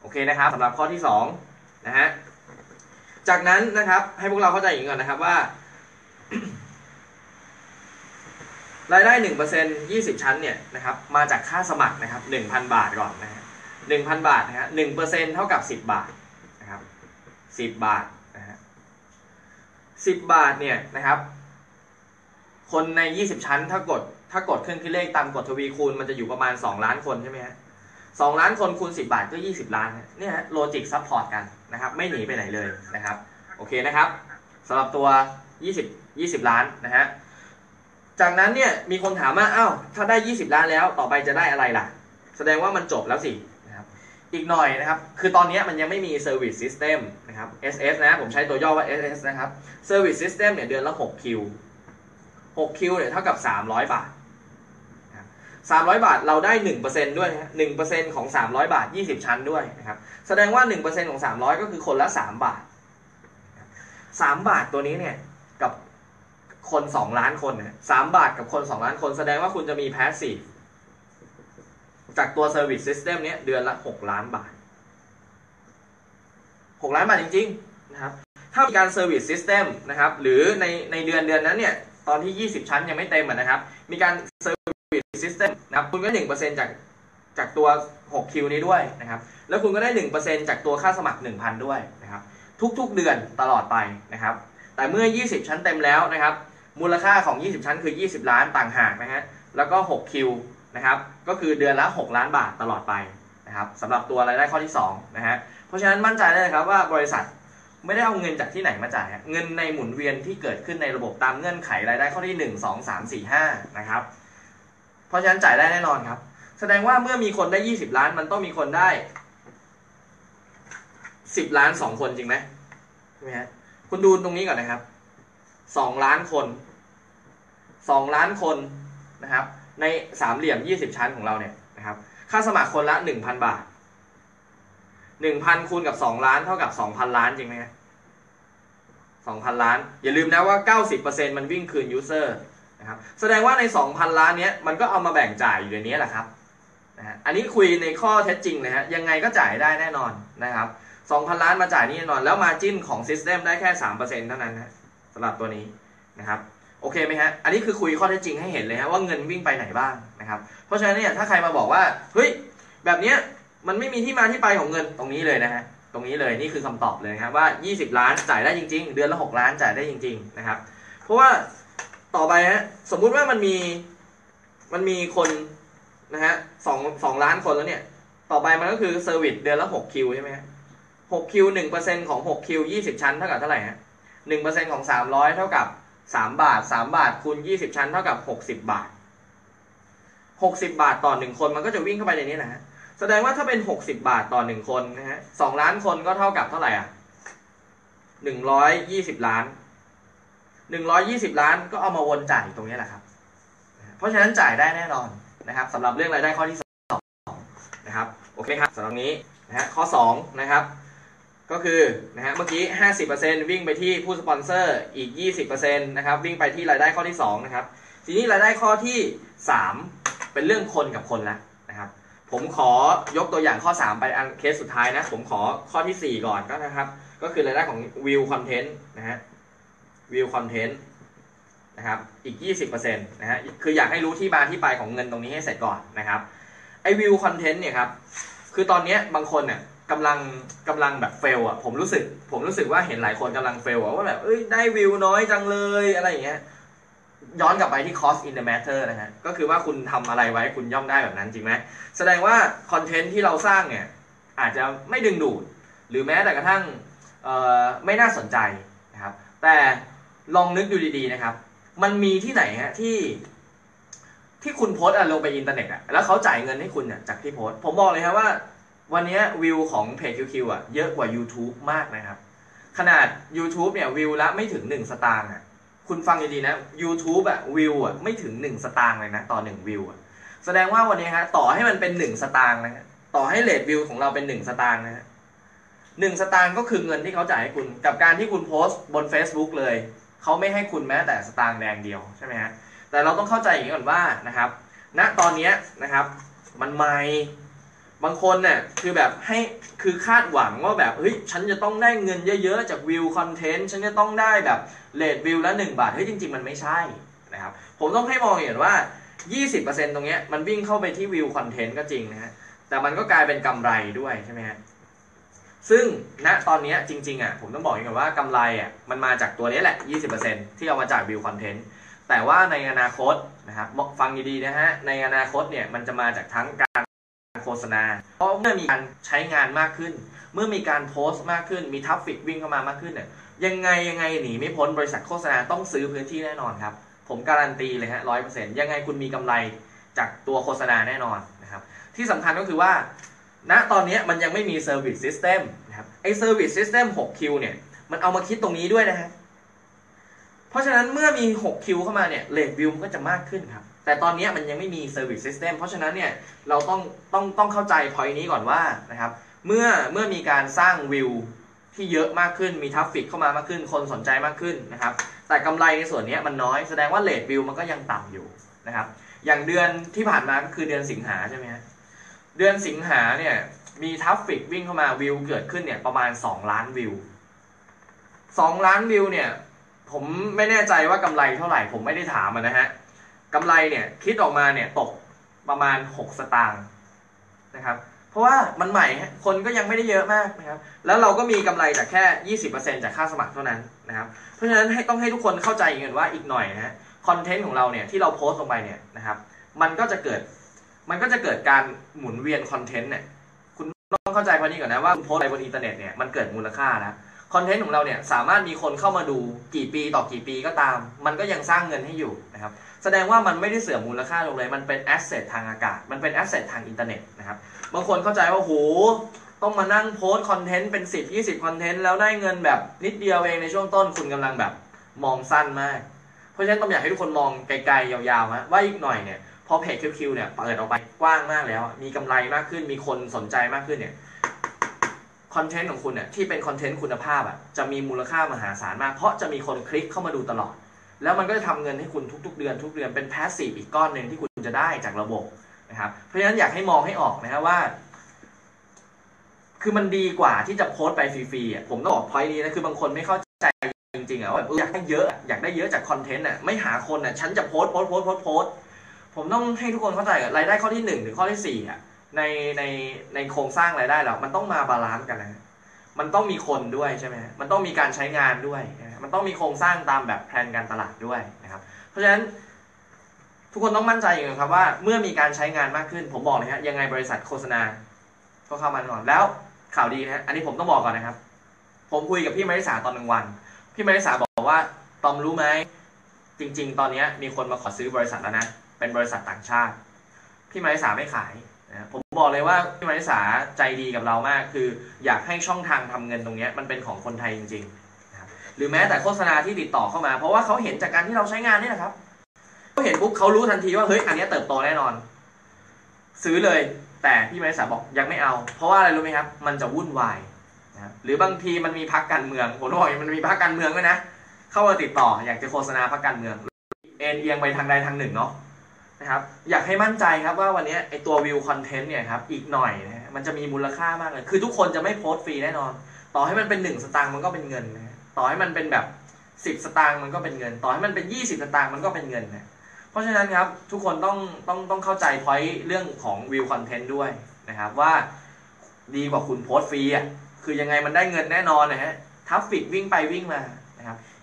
S1: โอเคนะครับสำหรับข้อที่2นะฮะ จากนั้นนะครับให้พวกเราเข้าใจอย่างนี้ก่อนนะครับว่า รายได้หนึ่งเปอร์เซ็นยี่สิบชั้นเนี่ยนะครับมาจากค่าสมัครนะครับหนึ่งพันบาทก่อนนะฮะหนึ่งพันบาทนะฮะหนึ่งเปอร์เซ็นเท่ากับสิบบาทนะครับสิบบาทนะฮะสิบบาทเนี่ยนะครับ คนในยี่สิบชั้นถ้ากดถ้ากดเครื่องคิดเลขตามกฎทวีคูณมันจะอยู่ประมาณสองล้านคนใช่ไหมฮะ สองล้านคนคูณสิบาทก็ยี่สิบล้านเนี่ย logic support กันนะครับ ไม่หนีไปไหนเลยนะครับ โอเคนะครับสำหรับตัว20 20ล้านนะฮะจากนั้นเนี่ยมีคนถามว่าอ้าวถ้าได้20ล้านแล้วต่อไปจะได้อะไรล่ะ แสดงว่ามันจบแล้วสินะครับอีกหน่อยนะครับ คือตอนนี้มันยังไม่มี Service System นะครับ SS นะผมใช้ตัวย่อว่า SS นะครับ Service System เนี่ยเดือนละ6 Q 6 Q เนี่ยเท่ากับ300บาทนะครับ 300 บาทเราได้ 1%ด้วยนะ1%ของ 300 บาท 20 ชั้นด้วยนะครับ แสดงว่า 1%ของ 300 ก็คือคนละ 3 บาท 3 บาทตัวนี้เนี่ย กับคน 2 ล้านคนนี่ย3บาทกับคน 2 ล้านคน แสดงว่าคุณจะมี passive จากตัว Service System เนี้ยเดือนละ 6 ล้านบาท 6 ล้านบาทจริง ๆ นะครับ ถ้ามีการ Service System นะครับ หรือในในเดือนเดือนนั้นเนี่ย ตอนที่ 20 ชั้นยังไม่เต็มนะครับ มีการ Service System นะครับคุณก็1%จากจากตัว6คิวนี้ด้วยนะครับแล้วคุณก็ได้1%จากตัวค่าสมัคร1,000ด้วยนะครับทุกๆเดือนตลอดไปนะครับแต่เมื่อ 20 ชั้นเต็มแล้วนะครับมูลค่าของ 20 ชั้นคือ 20 ล้านต่างหากนะฮะแล้วก็6คิวนะครับก็คือเดือนละ 6 ล้านบาทตลอดไปนะครับสำหรับตัวรายได้ข้อที่2นะฮะเพราะฉะนั้นมั่นใจได้เลยครับว่าบริษัทไม่ได้เอาเงินจากที่ไหนมาจ่ายเงินในหมุนเวียนที่เกิดขึ้นในระบบตามเงื่อนไขรายได้ข้อที่ 1 2 3 4 5นะครับ เพราะฉะนั้นจ่ายได้แน่นอนครับ แสดงว่าเมื่อมีคนได้20ล้านมันต้องมีคนได้10ล้าน2คนจริงไหมใช่ไหมฮะคุณดูตรงนี้ก่อนนะครับสองล้านคนสองล้านคนนะครับ ในสามเหลี่ยมยี่สิบชั้นของเราเนี่ยนะครับ ค่าสมัครคนละหนึ่งพันบาทหนึ่งพันคูณกับสองล้านเท่ากับสองพันล้านจริงไหมสองพันล้าน อย่าลืมนะว่าเก้าสิบเปอร์เซ็นมันวิ่งคืน user นะครับ แสดงว่าในสองพันล้านเนี้ยมันก็เอามาแบ่งจ่ายอยู่ในนี้แหละครับนะฮะอันนี้คุยในข้อเท็จจริงนะฮะยังไงก็จ่ายได้แน่นอนนะครับสองพันล้านมาจ่ายนี่แน่นอน แล้ว margin ของ system ได้แค่สามเท่านั้นนะสำหรับตัวนี้นะครับโอเคไหมฮะ อันนี้คือคุยข้อเท็จจริงให้เห็นเลยฮะว่าเงินวิ่งไปไหนบ้างนะครับ เพราะฉะนั้นเนี่ยถ้าใครมาบอกว่าเฮ้ยแบบเนี้ยมันไม่มีที่มาที่ไปของเงินตรงนี้เลยนะฮะตรงนี้เลยนี่คือคำตอบเลยครับว่า 20 ล้านจ่ายได้จริง ๆ เดือนละ 6 ล้านจ่ายได้จริง ๆ นะครับ เพราะว่า ต่อไปฮะสมมุติว่ามันมีมันมีคนนะฮะสองสองล้านคนแล้วเนี่ย ต่อไปมันก็คือ service เดือนละ6 Q ใช่ไหมฮะ6 Q 1%ของ6 Q 20ชั้นเท่ากับเท่าไหร่ฮะ1%ของ300เท่ากับ3บาท3บาทคูณ20ชั้นเท่ากับ60บบาท60บาทต่อ1คนมันก็จะวิ่งเข้าไปในนี้นะฮะแสดงว่าถ้าเป็น60บาทต่อ1คนนะฮะ2ล้านคนก็เท่ากับเท่าไหร่อะ120ล้าน 120 ล้านก็เอามาวนจ่ายตรงนี้แหละครับ เพราะฉะนั้นจ่ายได้แน่นอนนะครับสำหรับเรื่องรายได้ข้อที่2นะครับโอเคครับสำหรับนี้นะฮะข้อ2นะครับก็คือนะฮะเมื่อกี้ 50%วิ่งไปที่ผู้สปอนเซอร์อีก 20%นะครับวิ่งไปที่รายได้ข้อที่2นะครับทีนี้รายได้ข้อที่ 3 เป็นเรื่องคนกับคนแล้วนะครับผมขอยกตัวอย่างข้อ 3 ไปอันเคสสุดท้ายนะผมขอข้อทีสี่4 ก่อนก็นะครับ ก็คือรายได้ของ view content นะฮะ view content นะครับอีก 20%นะฮะคืออยากให้รู้ที่มาที่ไปของเงินตรงนี้ให้เสร็จก่อนนะครับไอวิวคอนเทนต์เนี่ยครับคือตอนนี้บางคนเนี่ยกำลังกำลังแบบเฟลอะผมรู้สึก ผมรู้สึกว่าเห็นหลายคนกำลังเฟลอะว่าแบบเอ้ยได้วิวน้อยจังเลยอะไรอย่างเงี้ยย้อนกลับไปที่ cost in the matter นะฮะก็คือว่าคุณทำอะไรไว้คุณย่อมได้แบบนั้นจริงไหมแสดงว่าคอนเทนต์ที่เราสร้างเนี่ยอาจจะไม่ดึงดูด หรือแม้แต่กระทั่งไม่น่าสนใจนะครับแต่ ลองนึกดูดีๆนะครับ มันมีที่ไหนฮะที่ ที่คุณโพสต์ลงไปอินเทอร์เน็ตอะแล้วเขาจ่ายเงินให้คุณจากที่โพสต์ผมบอกเลยครับว่า วันนี้วิวของเพจ QQ อะเยอะกว่า YouTube มากนะครับ ขนาด YouTube เนี่ยวิวละไม่ถึง 1 สตางค์อะคุณฟังดีๆนะ YouTube อะวิวอะไม่ถึง 1 สตางค์เลยนะ ต่อ 1 วิวอะแสดงว่าวันนี้ฮะต่อให้มันเป็น 1 สตางค์นะฮะต่อให้ rate view ของเราเป็น 1 สตางค์นะฮะหนึ่งสตางค์ก็คือเงินที่เขาจ่ายให้คุณ กับการที่คุณโพสต์บน Facebook เลย เขาไม่ให้คุณแม้แต่สตางค์แดงเดียวใช่ไหมฮะแต่เราต้องเข้าใจอย่างนี้ก่อนว่านะครับณตอนนี้นะครับมันไม่บางคนเนี่ยคือแบบให้คือคาดหวังว่าแบบเฮ้ยฉันจะต้องได้เงินเยอะๆ จากวิวคอนเทนต์ฉันจะต้องได้แบบเลทวิวละ1บาทเฮ้ยจริง ๆ มันไม่ใช่นะครับผมต้องให้มองเห็นว่า 20%ตรงเนี้ยมันวิ่งเข้าไปที่วิวคอนเทนต์ก็จริงนะฮะแต่มันก็กลายเป็นกำไรด้วยใช่ไหมฮะ ซึ่งณตอนนี้จริงๆอะผมต้องบอกอย่างว่ากำไรอะมันมาจากตัวนี้แหละ 20%ที่เอามาจาก view content แต่ว่าในอนาคตนะครับฟังดีๆนะฮะในอนาคตเนี่ยมันจะมาจากทั้งการโฆษณา เพราะเมื่อมีการใช้งานมากขึ้น เมื่อมีการโพสต์มากขึ้นมี traffic วิ่งเข้ามามากขึ้นเนี่ยยังไงยังไงหนีไม่พ้นบริษัทโฆษณาต้องซื้อพื้นที่แน่นอนครับ ผมการันตีเลยฮะร้อยเปอร์เซ็นต์ยังไงคุณมีกำไรจากตัวโฆษณาแน่นอนนะครับที่สำคัญก็คือว่า ณตอนนี้มันยังไม่มี service system นะครับไอ service system 6 Q เนี่ย มันเอามาคิดตรงนี้ด้วยนะฮะเพราะฉะนั้นเมื่อมี6 Q เข้ามาเนี่ย rate view มันก็จะมากขึ้นครับ แต่ตอนนี้มันยังไม่มี service system เพราะฉะนั้นเนี่ยเราต้องต้องต้องเข้าใจพอยนี้ก่อนว่านะครับเมื่อเมื่อมีการสร้างวิวที่เยอะมากขึ้นมี traffic เข้ามามากขึ้น คนสนใจมากขึ้นนะครับ แต่กำไรในส่วนนี้มันน้อยแสดงว่า rate view มันก็ยังต่ำอยู่นะครับ อย่างเดือนที่ผ่านมาก็คือเดือนสิงหาใช่ไหมฮะ เดือนสิงหาเนี่ยมีทัฟฟิกวิ่งเข้ามาวิวเกิดขึ้นเนี่ยประมาณ 2 ล้านวิว 2 ล้านวิวเนี่ยผมไม่แน่ใจว่ากำไรเท่าไหร่ผมไม่ได้ถามนะฮะกำไรเนี่ยคิดออกมาเนี่ยตกประมาณ 6 สตางค์นะครับเพราะว่ามันใหม่คนก็ยังไม่ได้เยอะมากนะครับแล้วเราก็มีกำไรจากแค่ 20%จากค่าสมัครเท่านั้นนะครับเพราะฉะนั้นให้ต้องให้ทุกคนเข้าใจอย่างว่าอีกหน่อยนะฮะคอนเทนต์ของเราเนี่ยที่เราโพสต์ลงไปเนี่ยนะครับมันก็จะเกิด มันก็จะเกิดการหมุนเวียนคอนเทนต์เนี่ย คุณต้องเข้าใจพอนี้ก่อนนะว่าคุณโพสต์อะไรบนอินเทอร์เน็ตเนี่ยมันเกิดมูลค่าแล้วคอนเทนต์ของเราเนี่ยสามารถมีคนเข้ามาดูกี่ปีต่อกี่ปีก็ตาม มันก็ยังสร้างเงินให้อยู่นะครับแสดงว่ามันไม่ได้เสื่อมมูลค่าลงเลย มันเป็น asset ทางอากาศ มันเป็น asset ทางอินเทอร์เน็ตนะครับบางคนเข้าใจว่าโหต้องมานั่งโพสต์คอนเทนต์เป็นสิบยี่สิบคอนเทนต์แล้วได้เงินแบบนิดเดียวเองในช่วงต้นคุณกำลังแบบมองสั้นมาก เพราะฉะนั้นต้องอยากให้ทุกคนมองไกลๆยาวๆนะว่าอีกหน่อยเนี่ย พอเพจ QQ เนี่ยเปิดออกไปกว้างมากแล้ว มีกำไรมากขึ้นมีคนสนใจมากขึ้นเนี่ยคอนเทนต์ของคุณเนี่ยที่เป็นคอนเทนต์คุณภาพอะจะมีมูลค่ามหาศาลมาก เพราะจะมีคนคลิกเข้ามาดูตลอด แล้วมันก็จะทำเงินให้คุณทุก ๆ เดือนทุกเดือนเป็น passive อีกก้อนหนึ่งที่คุณจะได้จากระบบนะครับเพราะฉะนั้นอยากให้มองให้ออกนะครับว่า คือมันดีกว่าที่จะโพสต์ไปฟรีๆอะผมต้องบอกพอยนี้นะคือบางคนไม่เข้าใจจริงๆอะว่าอยากได้เยอะอยากได้เยอะจากคอนเทนต์อะไม่หาคนอะฉันจะโพสต์โพสต์โพสต์โพสต์ ผมต้องให้ทุกคนเข้าใจกับรายได้ข้อที่หนึ่งถึงข้อที่สี่อะในในในโครงสร้างรายได้เรามันต้องมา balance กันนะ มันต้องมีคนด้วยใช่ไหมมันต้องมีการใช้งานด้วย มันต้องมีโครงสร้างตามแบบแผนการตลาดด้วยนะครับ เพราะฉะนั้นทุกคนต้องมั่นใจอย่างนึงครับว่าเมื่อมีการใช้งานมากขึ้น ผมบอกเลยฮะยังไงบริษัทโฆษณา ก็เข้ามาก่อนแล้วข่าวดีนะฮะอันนี้ผมต้องบอกก่อนนะครับ ผมคุยกับพี่มาริสาตอนกลางวัน พี่มาริสาบอกว่าตอมรู้ไหมจริง ๆ ตอนนี้มีคนมาขอซื้อบริษัทแล้วนะ เป็นบริษัทต่างชาติ พี่มาริสาไม่ขายนะผมบอกเลยว่าพี่มาริสาใจดีกับเรามาก คืออยากให้ช่องทางทำเงินตรงนี้มันเป็นของคนไทยจริงๆนะหรือแม้แต่โฆษณาที่ติดต่อเข้ามา เพราะว่าเขาเห็นจากการที่เราใช้งานนี่แหละครับเขาเห็นปุ๊บเขารู้ทันทีว่าเฮ้ยอันนี้เติบโตแน่นอน ซื้อเลย แต่พี่มาริสาบอกยังไม่เอา เพราะว่าอะไรรู้ไหมครับ มันจะวุ่นวายนะหรือบางทีมันมีพักการเมืองผมบอกอมันมีพักการเมืองด้วยนะเข้ามาติดต่ออยากจะโฆษณาพักการเมืองเอ็นเอียงไปทางใดทางหนึ่งเนาะ นะครับอยากให้มั่นใจครับว่าวันนี้ไอตัววิวคอนเทนต์เนี่ยครับอีกหน่อยนะมันจะมีมูลค่ามากเลย คือทุกคนจะไม่โพสต์ฟรีแน่นอน ต่อให้มันเป็นหนึ่งสตางค์มันก็เป็นเงินนะต่อให้มันเป็นแบบสิบสตางค์มันก็เป็นเงิน ต่อให้มันเป็นยี่สิบสตางค์มันก็เป็นเงินนะเพราะฉะนั้นครับทุกคนต้องต้องต้องเข้าใจ point เรื่องของ view content ด้วยนะครับว่าดีกว่าคุณโพสต์ฟรีอะคือยังไงมันได้เงินแน่นอนนะฮะ traffic วิ่งไปวิ่งมา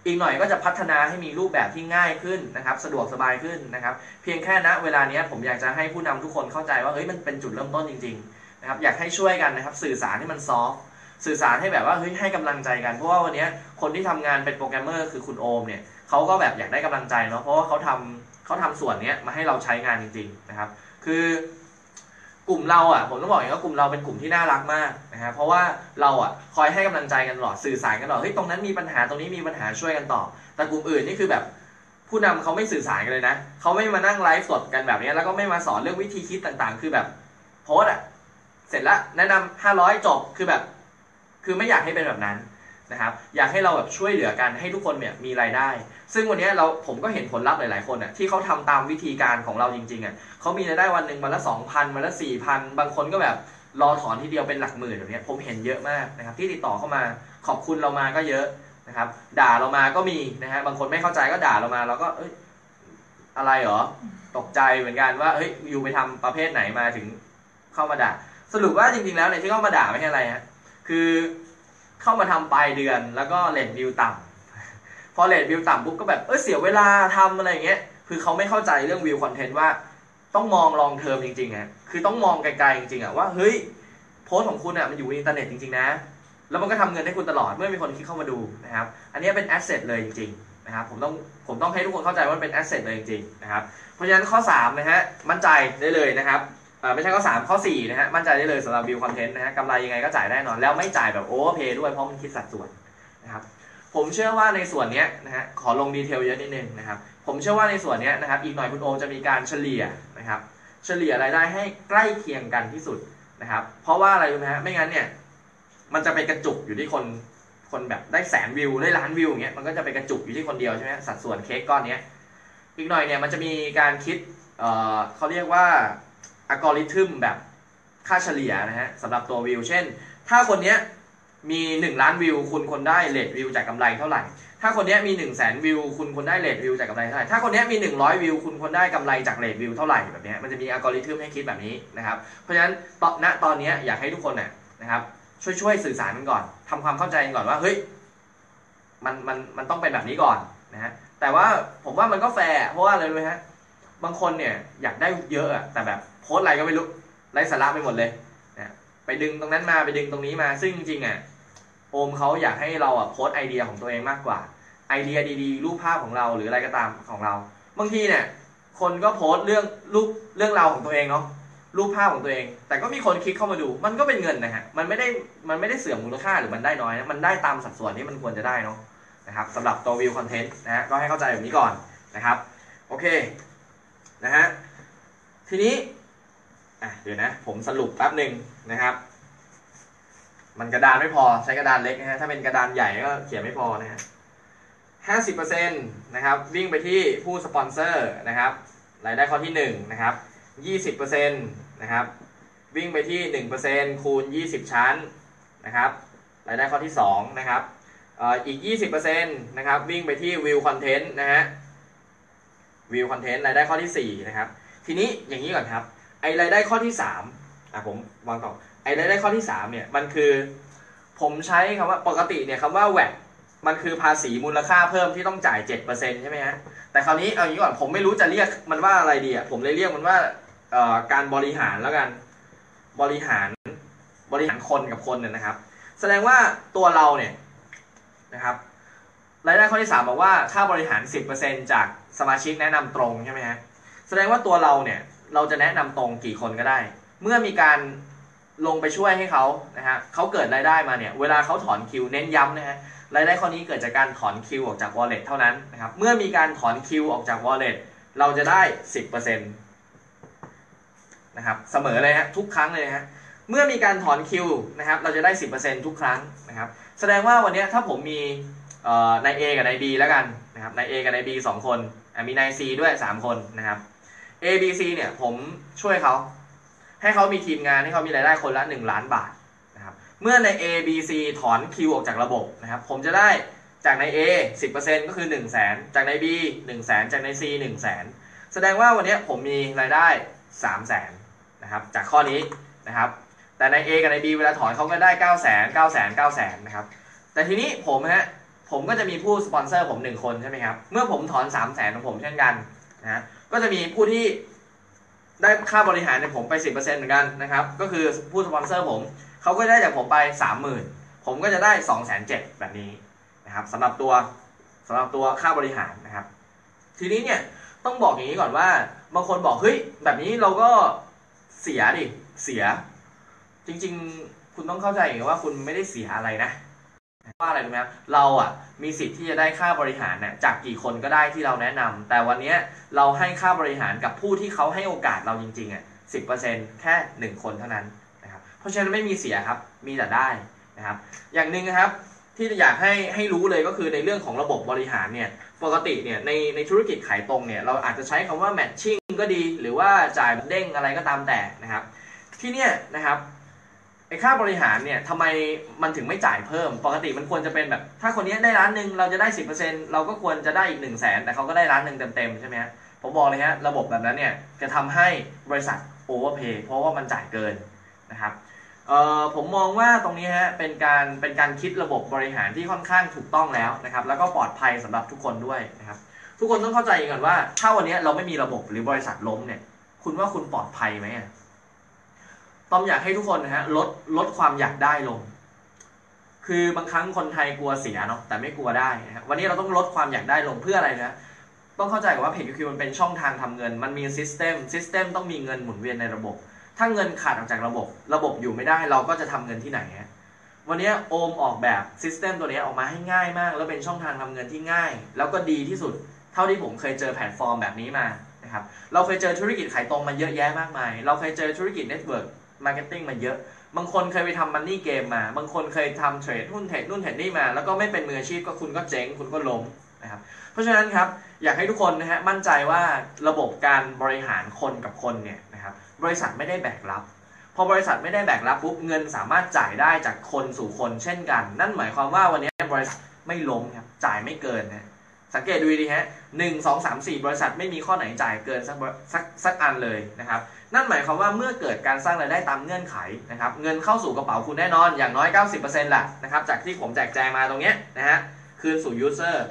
S1: อีกหน่อยก็จะพัฒนาให้มีรูปแบบที่ง่ายขึ้นนะครับ สะดวกสบายขึ้นนะครับ เพียงแค่ณเวลานี้ผมอยากจะให้ผู้นำทุกคนเข้าใจว่าเฮ้ยมันเป็นจุดเริ่มต้นจริงๆนะครับอยากให้ช่วยกันนะครับ สื่อสารให้มัน softสื่อสารให้แบบว่าเฮ้ยให้กำลังใจกันเพราะว่าวันนี้คนที่ทำงานเป็นโปรแกรมเมอร์คือคุณโอมเนี่ยเขาก็แบบอยากได้กำลังใจเนาะเพราะว่าเขาทำเขาทำส่วนเนี้ยมาให้เราใช้งานจริง ๆนะครับ คือ กลุ่มเราอะผมต้องบอกอย่างนี้ว่ากลุ่มเราเป็นกลุ่มที่น่ารักมากนะฮะเพราะว่าเราอะคอยให้กำลังใจกันตลอดสื่อสารกันตลอดเฮ้ยตรงนั้นมีปัญหาตรงนี้มีปัญหาช่วยกันต่อแต่กลุ่มอื่นนี่คือแบบผู้นำเขาไม่สื่อสารกันเลยนะเขาไม่มานั่งไลฟ์สดกันแบบนี้แล้วก็ไม่มาสอนเรื่องวิธีคิดต่างๆ คือแบบโพสอะเสร็จแล้วแนะนำห้าร้อยจบคือแบบ คือไม่อยากให้เป็นแบบนั้น นะครับอยากให้เราแบบช่วยเหลือกันให้ทุกคนเนี่ยมีรายได้ ซึ่งวันนี้เราผมก็เห็นผลลัพธ์หลาย ๆ คนอะที่เขาทำตามวิธีการของเราจริง ๆอะเขามีรายได้วันหนึ่งวันละสองพันวันละสี่พันบางคนก็แบบรอถอนทีเดียวเป็นหลักหมื่นแบบนี้ผมเห็นเยอะมากนะครับที่ติดต่อเข้ามาขอบคุณเรามาก็เยอะนะครับด่าเรามาก็มีนะฮะบางคนไม่เข้าใจก็ด่าเรามาเราก็เอ้ยอะไรเหรอตกใจเหมือนกันว่าเฮ้ยอยู่ไปทำประเภทไหนมาถึงเข้ามาด่า สรุปว่าจริง ๆ แล้วเนี่ยที่เข้ามาด่าไม่ใช่อะไรฮะคือ เข้ามาทำปลายเดือน แล้วก็ rate view ต่ำพอ rate view ต่ำปุ๊บก็แบบเออเสียเวลาทำอะไรอย่างเงี้ยคือเขาไม่เข้าใจเรื่อง view content ว่าต้องมอง long term จริงๆอะคือต้องมองไกลๆจริงๆอะว่าเฮ้ยโพสต์ของคุณอะมันอยู่ในอินเทอร์เน็ตจริงๆนะ แล้วมันก็ทำเงินให้คุณตลอดเมื่อมีคนคลิกเข้ามาดูนะครับ อันนี้เป็น asset เลยจริงๆนะครับผมต้องผมต้องให้ทุกคนเข้าใจว่าเป็น asset เลยจริงๆนะครับเพราะฉะนั้นข้อ3นะฮะมั่นใจได้เลยนะครับ ไม่ใช่ข้อ3ข้อ4นะฮะมั่นใจได้เลยสำหรับ view content นะฮะกำไรยังไงก็จ่ายแน่นอน แล้วไม่จ่ายแบบ overpay ด้วยเพราะมันคิดสัดส่วนนะครับผมเชื่อว่าในส่วนนี้นะฮะขอลง detail เยอะนิดนึงนะครับผมเชื่อว่าในส่วนนี้นะครับอีกหน่อยคุณโอมจะมีการเฉลี่ยนะครับเฉลี่ยรายได้ให้ใกล้เคียงกันที่สุดนะครับเพราะว่าอะไรรู้ไหมฮะไม่งั้นเนี่ยมันจะไปกระจุกอยู่ที่คนคนแบบได้แสนวิวได้ล้านวิวอย่างเงี้ยมันก็จะไปกระจุกอยู่ที่คนเดียวใช่ไหมสัดส่วนเค้กก้อนเนี้ยอีกหน่อยเนี่ยมันจะมีการคิดเอ่อเขาเรียกว่า อัลกอริทึมแบบค่าเฉลี่ยนะฮะสำหรับตัววิว เช่น ถ้าคนเนี้ยมี 1 ล้านวิว คุณคนได้เลทวิวจากกำไรเท่าไหร่ ถ้าคนนี้มี1นึ่งแสนวิว คุณคนได้เลทวิวจากกำไรเท่าไหร่ ถ้าคนนี้มี 100 วิว คุณคนได้กำไรจากเลทวิวเท่าไหร่แบบนี้มันจะมีอัลกอริทึมให้คิดแบบนี้นะครับ เพราะฉะนั้นตอนณตอนนี้อยากให้ทุกคนน่ะนะครับช่วยช่วยสื่อสารกันก่อนทำความเข้าใจกันก่อนว่าเฮ้ยมันมันมันต้องเป็นแบบนี้ก่อนนะฮะ แต่ว่าผมว่ามันก็แฟร์เพราะว่าอะไรรู้ไหมฮะ บางคนเนี่ยอยากได้เยอะอะแต่แบบ โพสอะไรก็ไม่รู้ไร้สาระไปหมดเลยนะไปดึงตรงนั้นมาไปดึงตรงนี้มา ซึ่งจริงๆอะโอมเขาอยากให้เราอะโพสไอเดียของตัวเองมากกว่า ไอเดียดีๆ รูปภาพของเราหรืออะไรก็ตามของเรา บางทีเนี่ย คนก็โพสเรื่องรูปเรื่องราวของตัวเองเนาะรูปภาพของตัวเอง แต่ก็มีคนคลิกเข้ามาดู มันก็เป็นเงินนะฮะ มันไม่ได้ มันไม่ได้เสื่อมมูลค่าหรือมันได้น้อยนะ มันได้ตามสัดส่วนที่มันควรจะได้เนาะนะครับสำหรับตัววิวคอนเทนต์นะฮะ ก็ให้เข้าใจแบบนี้ก่อนนะครับ โอเค นะฮะ ทีนี้ อะเดี๋ยวนะ ผมสรุปแป๊บหนึ่งนะครับ มันกระดานไม่พอใช้กระดานเล็กนะฮะถ้าเป็นกระดานใหญ่ก็เขียนไม่พอนะฮะห้าสิบเปอร์เซ็นต์นะครับวิ่งไปที่ผู้สปอนเซอร์นะครับรายได้ข้อที่หนึ่งนะครับ20%นตนะครับวิ่งไปที่1%คูณ20ชั้นนะครับรายได้ข้อที่2นะครับเอ่ออีก 20%นะครับ วิ่งไปที่วิวคอนเทนต์นะฮะวิวคอนเทนต์รายได้ข้อที่ 4 นะครับ ทีนี้อย่างนี้ก่อนครับ รายได้ข้อที่3อะผมวางต่อไอรายได้ข้อที่3เนี่ยมันคือผมใช้คำว่าปกติเนี่ยคำว่าแวดมันคือภาษีมูลค่าเพิ่มที่ต้องจ่าย7%ใช่ไหมฮะแต่คราวนี้เอาอย่างนี้ก่อนผมไม่รู้จะเรียกมันว่าอะไรดีอะผมเลยเรียกมันว่าเอ่อการบริหารแล้วกันบริหารบริหารคนกับคนเนี่ยนะครับ แสดงว่าตัวเราเนี่ยนะครับรายได้ข้อที่3บอกว่าค่าบริหาร10%จากสมาชิกแนะนำตรงใช่ไหมฮะแสดงว่าตัวเราเนี่ย เราจะแนะนำตรงกี่คนก็ได้ เมื่อมีการลงไปช่วยให้เขานะฮะเขาเกิดรายได้มาเนี่ย เวลาเขาถอนคิวเน้นย้ำนะฮะรายได้ข้อนี้เกิดจากการถอนคิวออกจาก wallet เท่านั้นนะครับ เมื่อมีการถอนคิวออกจาก wallet เราจะได้ 10%นะครับ เสมอเลยฮะทุกครั้งเลยฮะ เมื่อมีการถอนคิวนะครับ เราจะได้ 10%ทุกครั้งนะครับ แสดงว่าวันนี้ถ้าผมมีนาย A กับนาย B แล้วกันนะครับ นาย A กับนาย B สองคน มีนาย C ด้วย 3 คนนะครับ A B C เนี่ยผมช่วยเขาให้เขามีทีมงานให้เขามีรายได้คนละ 1 ล้านบาทนะครับเมื่อใน A B C ถอนคิวออกจากระบบนะครับผมจะได้จากใน A 10%ก็คือ 1 0 0 0 0แสนจากใน B 1 0 0 0 0แสนจากใน C 1 0 0 0 0แสนแสดงว่าวันนี้ผมมีรายได้ 3 0 0แสนนะครับจากข้อนี้นะครับแต่ใน A กับใน B เวลาถอนเขาก็ได้9 0 0 0 0 0 9 0 0 0 0 9 0 0 0นะครับแต่ทีนี้ผมฮะผมก็จะมีผู้สปอนเซอร์ผม 1 คนใช่ไหมครับเมื่อผมถอน 3 0 0 0 0 0ของผมเช่นกันนะ ก็จะมีผู้ที่ได้ค่าบริหารในผมไป 10%เหมือนกันนะครับ ก็คือผู้สปอนเซอร์ผม เขาก็ได้จากผมไป 30,000 ผมก็จะได้ 2 7 0 0 0แบบนี้นะครับสำหรับตัวสำหรับตัวค่าบริหารนะครับ ทีนี้เนี่ยต้องบอกอย่างนี้ก่อนว่า บางคนบอกเฮ้ยแบบนี้เราก็เสียดิเสีย จริง ๆ คุณต้องเข้าใจว่าคุณไม่ได้เสียอะไรนะ ว่าอะไรรู้ไหมครับเราอะมีสิทธิ์ที่จะได้ค่าบริหารเนี่ยจากกี่คนก็ได้ที่เราแนะนำแต่วันนี้เราให้ค่าบริหารกับผู้ที่เขาให้โอกาสเราจริงๆอะสิแค่หนึ่งคนเท่านั้นนะครับเพราะฉะนั้นไม่มีเสียครับมีแต่ได้นะครับ อย่างหนึ่งนะครับที่อยากให้ให้รู้เลยก็คือในเรื่องของระบบบริหารเนี่ยปกติเนี่ยในในธุรกิจขายตรงเนี่ยเราอาจจะใช้คำว่า matching ก็ดี หรือว่าจ่ายเด้งอะไรก็ตามแต่นะครับ ที่เนี่ยนะครับ ไอ้ค่าบริหารเนี่ยทำไมมันถึงไม่จ่ายเพิ่ม ปกติมันควรจะเป็นแบบ ถ้าคนนี้ได้ล้านหนึ่งเราจะได้สิเปอร์เซ็นเราก็ควรจะได้อีก1นึ่งแสนแต่เขาก็ได้ล้านหนึ่งเต็มๆใช่ไหมฮะผมบอกเลยฮะระบบแบบนั้นเนี่ยจะทำให้บริษัทโอเวอร์เพย์เพราะว่ามันจ่ายเกินนะครับเอ่อผมมองว่าตรงนี้ฮะเป็นการเป็นการคิดระบบบริหารที่ค่อนข้างถูกต้องแล้วนะครับแล้วก็ปลอดภัยสำหรับทุกคนด้วยนะครับทุกคนต้องเข้าใจก่อนว่าถ้าวันนี้เราไม่มีระบบหรือบริษัทล้มเนี่ยคุณว่าคุณปลอดภัยไหมอะ ต้อมอยากให้ทุกคนนะฮะลดลดความอยากได้ลง คือบางครั้งคนไทยกลัวเสียเนาะแต่ไม่กลัวได้นะครับวันนี้เราต้องลดความอยากได้ลงเพื่ออะไรนะต้องเข้าใจก่อนว่า Page QQ มันเป็นช่องทางทำเงิน มันมี system system ต้องมีเงินหมุนเวียนในระบบ ถ้าเงินขาดออกจากระบบ ระบบอยู่ไม่ได้เราก็จะทำเงินที่ไหนฮะวันนี้โอมออกแบบ system ตัวนี้ออกมาให้ง่ายมาก แล้วเป็นช่องทางทำเงินที่ง่าย แล้วก็ดีที่สุด เท่าที่ผมเคยเจอแพลตฟอร์มแบบนี้มานะครับเราเคยเจอธุรกิจขายตรงมาเยอะแยะมากมาย เราเคยเจอธุรกิจ network marketing มาเยอะ บางคนเคยไปทำ money game มา บางคนเคยทำเทรดหุ้นเทรดนู่นเทรดนี่มา แล้วก็ไม่เป็นมืออาชีพก็คุณก็เจ๊งคุณก็ล้มนะครับ เพราะฉะนั้นครับอยากให้ทุกคนนะฮะมั่นใจว่าระบบการบริหารคนกับคนเนี่ยนะครับบริษัทไม่ได้แบกรับพอบริษัทไม่ได้แบกรับปุ๊บเงินสามารถจ่ายได้จากคนสู่คนเช่นกัน นั่นหมายความว่าวันนี้บริษัทไม่ล้มครับจ่ายไม่เกินนะสังเกตดูดีฮะหนึ่งสองสามสี่บริษัทไม่มีข้อไหนจ่ายเกินสักสักสักอันเลยนะครับ นั่นหมายความว่าเมื่อเกิดการสร้างรายได้ตามเงื่อนไขนะครับเงินเข้าสู่กระเป๋าคุณแน่นอนอย่างน้อย 90%แหละนะครับจากที่ผมแจกแจงมาตรงเนี้ยนะฮะคืนสู่ user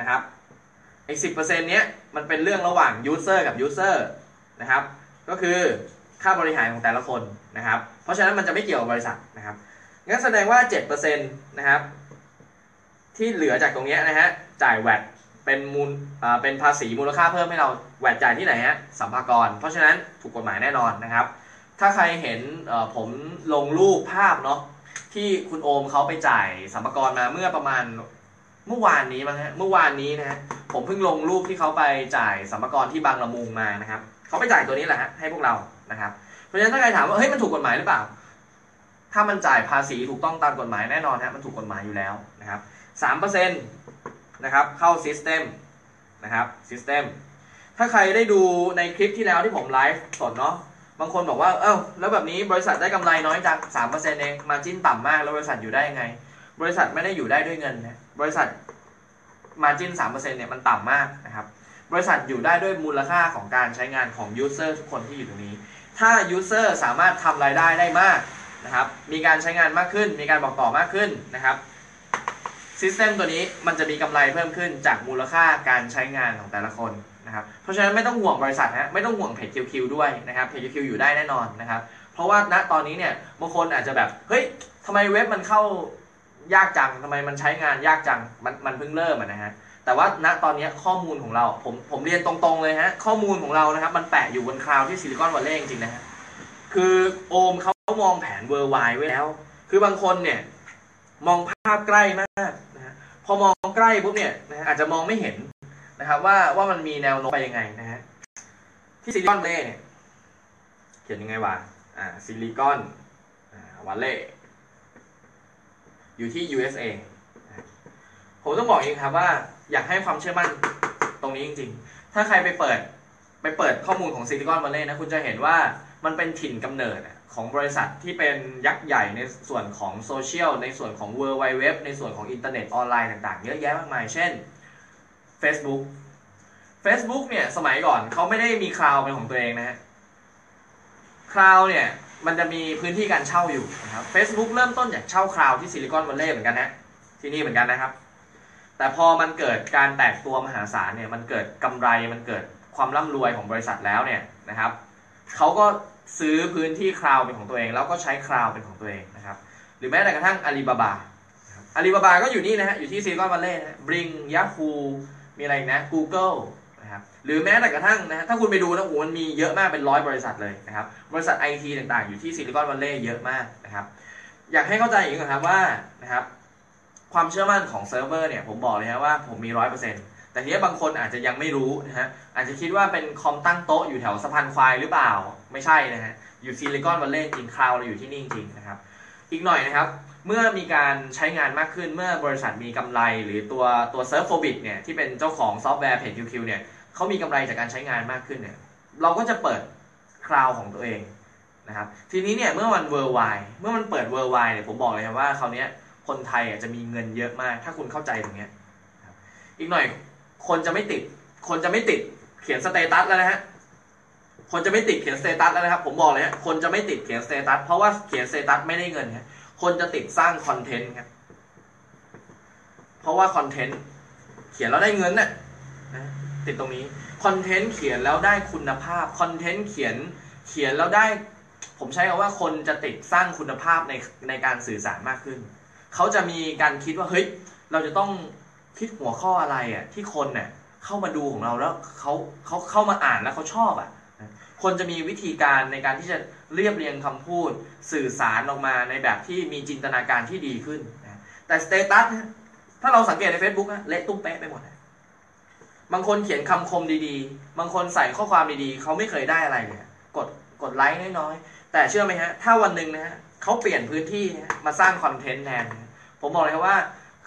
S1: นะครับอีกสิบเนี้ยมันเป็นเรื่องระหว่าง user กับ user นะครับก็คือค่าบริหารของแต่ละคนนะครับเพราะฉะนั้นมันจะไม่เกี่ยวกับบริษัทนะครับงั้นแสดงว่า7%นะครับที่เหลือจากตรงนี้นะฮะจ่ายแวดเป็นมูลอ่าเป็นภาษีมูลค่าเพิ่มให้เรา แหวกจ่ายที่ไหนฮะสัมภากร เพราะฉะนั้นถูกกฎหมายแน่นอนนะครับ ถ้าใครเห็นผมลงรูปภาพเนาะที่คุณโอมเขาไปจ่ายสัมภากรมาเมื่อประมาณเมื่อวานนี้มั้งฮะเมื่อวานนี้นะฮะผมเพิ่งลงรูปที่เขาไปจ่ายสัมภากรที่บางละมุงมานะครับเขาไปจ่ายตัวนี้แหละฮะให้พวกเรานะครับ เพราะฉะนั้นถ้าใครถามว่าเฮ้ยมันถูกกฎหมายหรือเปล่า ถ้ามันจ่ายภาษีถูกต้องตามกฎหมายแน่นอนฮะมันถูกกฎหมายอยู่แล้วนะครับสามเปอร์เซ็นต์นะครับเข้า system นะครับ system ถ้าใครได้ดูในคลิปที่แล้วที่ผมไลฟ์สดเนาะบางคนบอกว่าเอ้าแล้วแบบนี้บริษัทได้กำไรน้อยจังสามเปอร์เซ็นต์เอง margin ต่ำมาก แล้วบริษัทอยู่ได้ยังไง บริษัทไม่ได้อยู่ได้ด้วยเงินนะบริษัท margin สามเปอร์เซ็นต์เนี่ยมันต่ำมากนะครับบริษัทอยู่ได้ด้วยมูลค่าของการใช้งานของ user ทุกคนที่อยู่ตรงนี้ ถ้า user สามารถทำรายได้ได้มากนะครับมีการใช้งานมากขึ้น มีการบอกต่อมากขึ้นนะครับ system ตัวนี้มันจะมีกำไรเพิ่มขึ้นจากมูลค่าการใช้งานของแต่ละคน นะครับเพราะฉะนั้นไม่ต้องห่วงบริษัทฮะไม่ต้องห่วง Page QQ ด้วยนะครับ Page QQ อยู่ได้แน่นอนนะครับเพราะว่าณตอนนี้เนี่ยบางคนอาจจะแบบเฮ้ยทำไมเว็บมันเข้ายากจังทำไมมันใช้งานยากจังมันมันเพิ่งเริ่มนะฮะแต่ว่าณตอนนี้ข้อมูลของเราผมผมเรียนตรงๆเลยฮะข้อมูลของเรานะครับมันแปะอยู่บน cloud ที่ซิลิคอนวัลเลย์จริงๆนะฮะคือโอมเขามองแผน worldwide ไว้แล้ว คือบางคนเนี่ยมองภาพใกล้มากนะฮะพอมองใกล้ปุ๊บเนี่ยนะฮะอาจจะมองไม่เห็น นะครับ ว่าว่ามันมีแนวโน้มไปยังไงนะฮะที่ซิลิคอนวัลเลย์เนี่ย เขียนยังไงวะอ่าซิลิคอนวัลเลย์อยู่ที่ USA ผมต้องบอกเองครับว่าอยากให้ความเชื่อมั่นตรงนี้จริง ๆ ถ้าใครไปเปิดไปเปิดข้อมูลของซิลิคอนวัลเลย์นะ คุณจะเห็นว่ามันเป็นถิ่นกำเนิดของบริษัทที่เป็นยักษ์ใหญ่ในส่วนของโซเชียลในส่วนของ World Wide Web ในส่วนของอินเทอร์เน็ตออนไลน์ต่างๆ เยอะแยะมากมาย เช่น Facebook Facebook เนี่ยสมัยก่อนเขาไม่ได้มี cloud เป็นของตัวเองนะฮะcloud เนี่ยมันจะมีพื้นที่การเช่าอยู่นะครับ Facebook เริ่มต้นจากเช่า cloud ที่ซิลิคอนวัลเลย์เหมือนกันนะที่นี่เหมือนกันนะครับ แต่พอมันเกิดการแตกตัวมหาศาลเนี่ยมันเกิดกำไรมันเกิดความร่ำรวยของบริษัทแล้วเนี่ยนะครับเขาก็ซื้อพื้นที่ cloud เป็นของตัวเอง แล้วก็ใช้ cloud เป็นของตัวเองนะครับ หรือแม้แต่กระทั่ง Alibaba Alibaba ก็อยู่นี่นะฮะอยู่ที่ซิลิคอนวัลเลย์นะ Bing Yahoo มีอะไรนะ Google นะครับหรือแม้แต่กระทั่งนะฮะถ้าคุณไปดูนะโอ้โหมันมีเยอะมากเป็นร้อยบริษัทเลยนะครับบริษัทไอทีต่างๆ อยู่ที่ซิลิคอนวัลเลย์เยอะมากนะครับอยากให้เข้าใจอย่างนี้ก่อนครับว่านะครับความเชื่อมั่นของเซิร์ฟเวอร์เนี่ยผมบอกเลยฮะว่าผมมีร้อยเปอร์เซ็นต์แต่ทีนี้บางคนอาจจะยังไม่รู้นะฮะอาจจะคิดว่าเป็นคอมตั้งโต๊ะอยู่แถวสะพานควายหรือเปล่าไม่ใช่นะฮะอยู่ซิลิคอนวัลเลย์จริง cloud เราอยู่ที่นี่จริงนะครับ อีกหน่อยนะครับ เมื่อมีการใช้งานมากขึ้นเมื่อบริษัทมีกำไรหรือตัวตัวเซิร์ฟโฟบิกเนี่ยที่เป็นเจ้าของซอฟต์แวร์ Page QQ เนี่ยเขามีกำไรจากการใช้งานมากขึ้นเนี่ยเราก็จะเปิด cloud ของตัวเองนะครับทีนี้เนี่ยเมื่อมัน worldwide เมื่อมันเปิด worldwide เนี่ยผมบอกเลยครับว่าคราวนี้คนไทยอะจะมีเงินเยอะมาก ถ้าคุณเข้าใจตรงเนี้ยอีกหน่อยคนจะไม่ติด คนจะไม่ติดเขียน status แล้วนะฮะคนจะไม่ติดเขียน status แล้วนะครับผมบอกเลยฮะคนจะไม่ติดเขียน status เพราะว่าเขียน status ไม่ได้เงินครับ คนจะติดสร้างคอนเทนต์ครับ เพราะว่าคอนเทนต์เขียนแล้วได้เงินน่ะนะติดตรงนี้คอนเทนต์เขียนแล้วได้คุณภาพคอนเทนต์เขียนเขียนแล้วได้ ผมใช้คำว่าคนจะติดสร้างคุณภาพในในการสื่อสารมากขึ้น เขาจะมีการคิดว่าเฮ้ยเราจะต้องคิดหัวข้ออะไรอะที่คนเนี่ยเข้ามาดูของเราแล้วเขาเขาเข้ามาอ่านแล้วเขาชอบอะ คนจะมีวิธีการในการที่จะเรียบเรียงคำพูดสื่อสารออกมาในแบบที่มีจินตนาการที่ดีขึ้นนะแต่สเตตัสถ้าเราสังเกตใน Facebook นะเละตุ้มเป๊ะไปหมดนะบางคนเขียนคำคมดีๆ บางคนใส่ข้อความดีๆ เขาไม่เคยได้อะไรเลยกดกดไลค์น้อยๆ แต่เชื่อไหมฮะ ถ้าวันหนึ่งนะฮะเขาเปลี่ยนพื้นที่มาสร้างคอนเทนต์แทน ผมบอกเลยครับว่า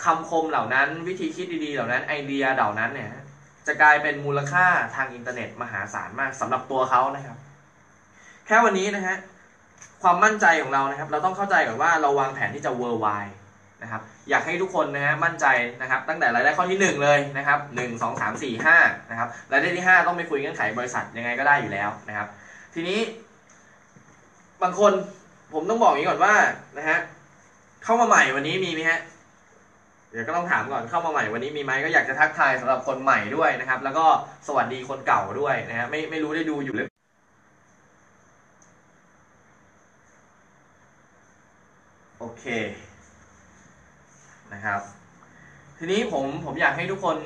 S1: คำคมเหล่านั้นวิธีคิดดีๆ เหล่านั้นไอเดียเหล่านั้นเนี่ย จะกลายเป็นมูลค่าทางอินเทอร์เน็ตมหาศาลมากสำหรับตัวเขานะครับ แค่วันนี้นะฮะความมั่นใจของเรานะครับ เราต้องเข้าใจก่อนว่าเราวางแผนที่จะ worldwide นะครับ อยากให้ทุกคนนะฮะมั่นใจนะครับ ตั้งแต่รายได้ข้อที่ 1 เลยนะครับ1 2 3 4 5นะครับรายได้ที่ 5 ต้องไปคุยเงื่อนไขบริษัทยังไงก็ได้อยู่แล้วนะครับ ทีนี้ บางคนผมต้องบอกอย่างนี้ก่อนว่านะฮะเข้ามาใหม่วันนี้มีไหมฮะ เดี๋ยวก็ต้องถามก่อนเข้ามาใหม่วันนี้มีไหมก็อยากจะทักทายสำหรับคนใหม่ด้วยนะครับ แล้วก็สวัสดีคนเก่าด้วยนะฮะไม่ไม่รู้ได้ดูอยู่หรือโอเคนะครับ ทีนี้ผมผมอยากให้ทุกคน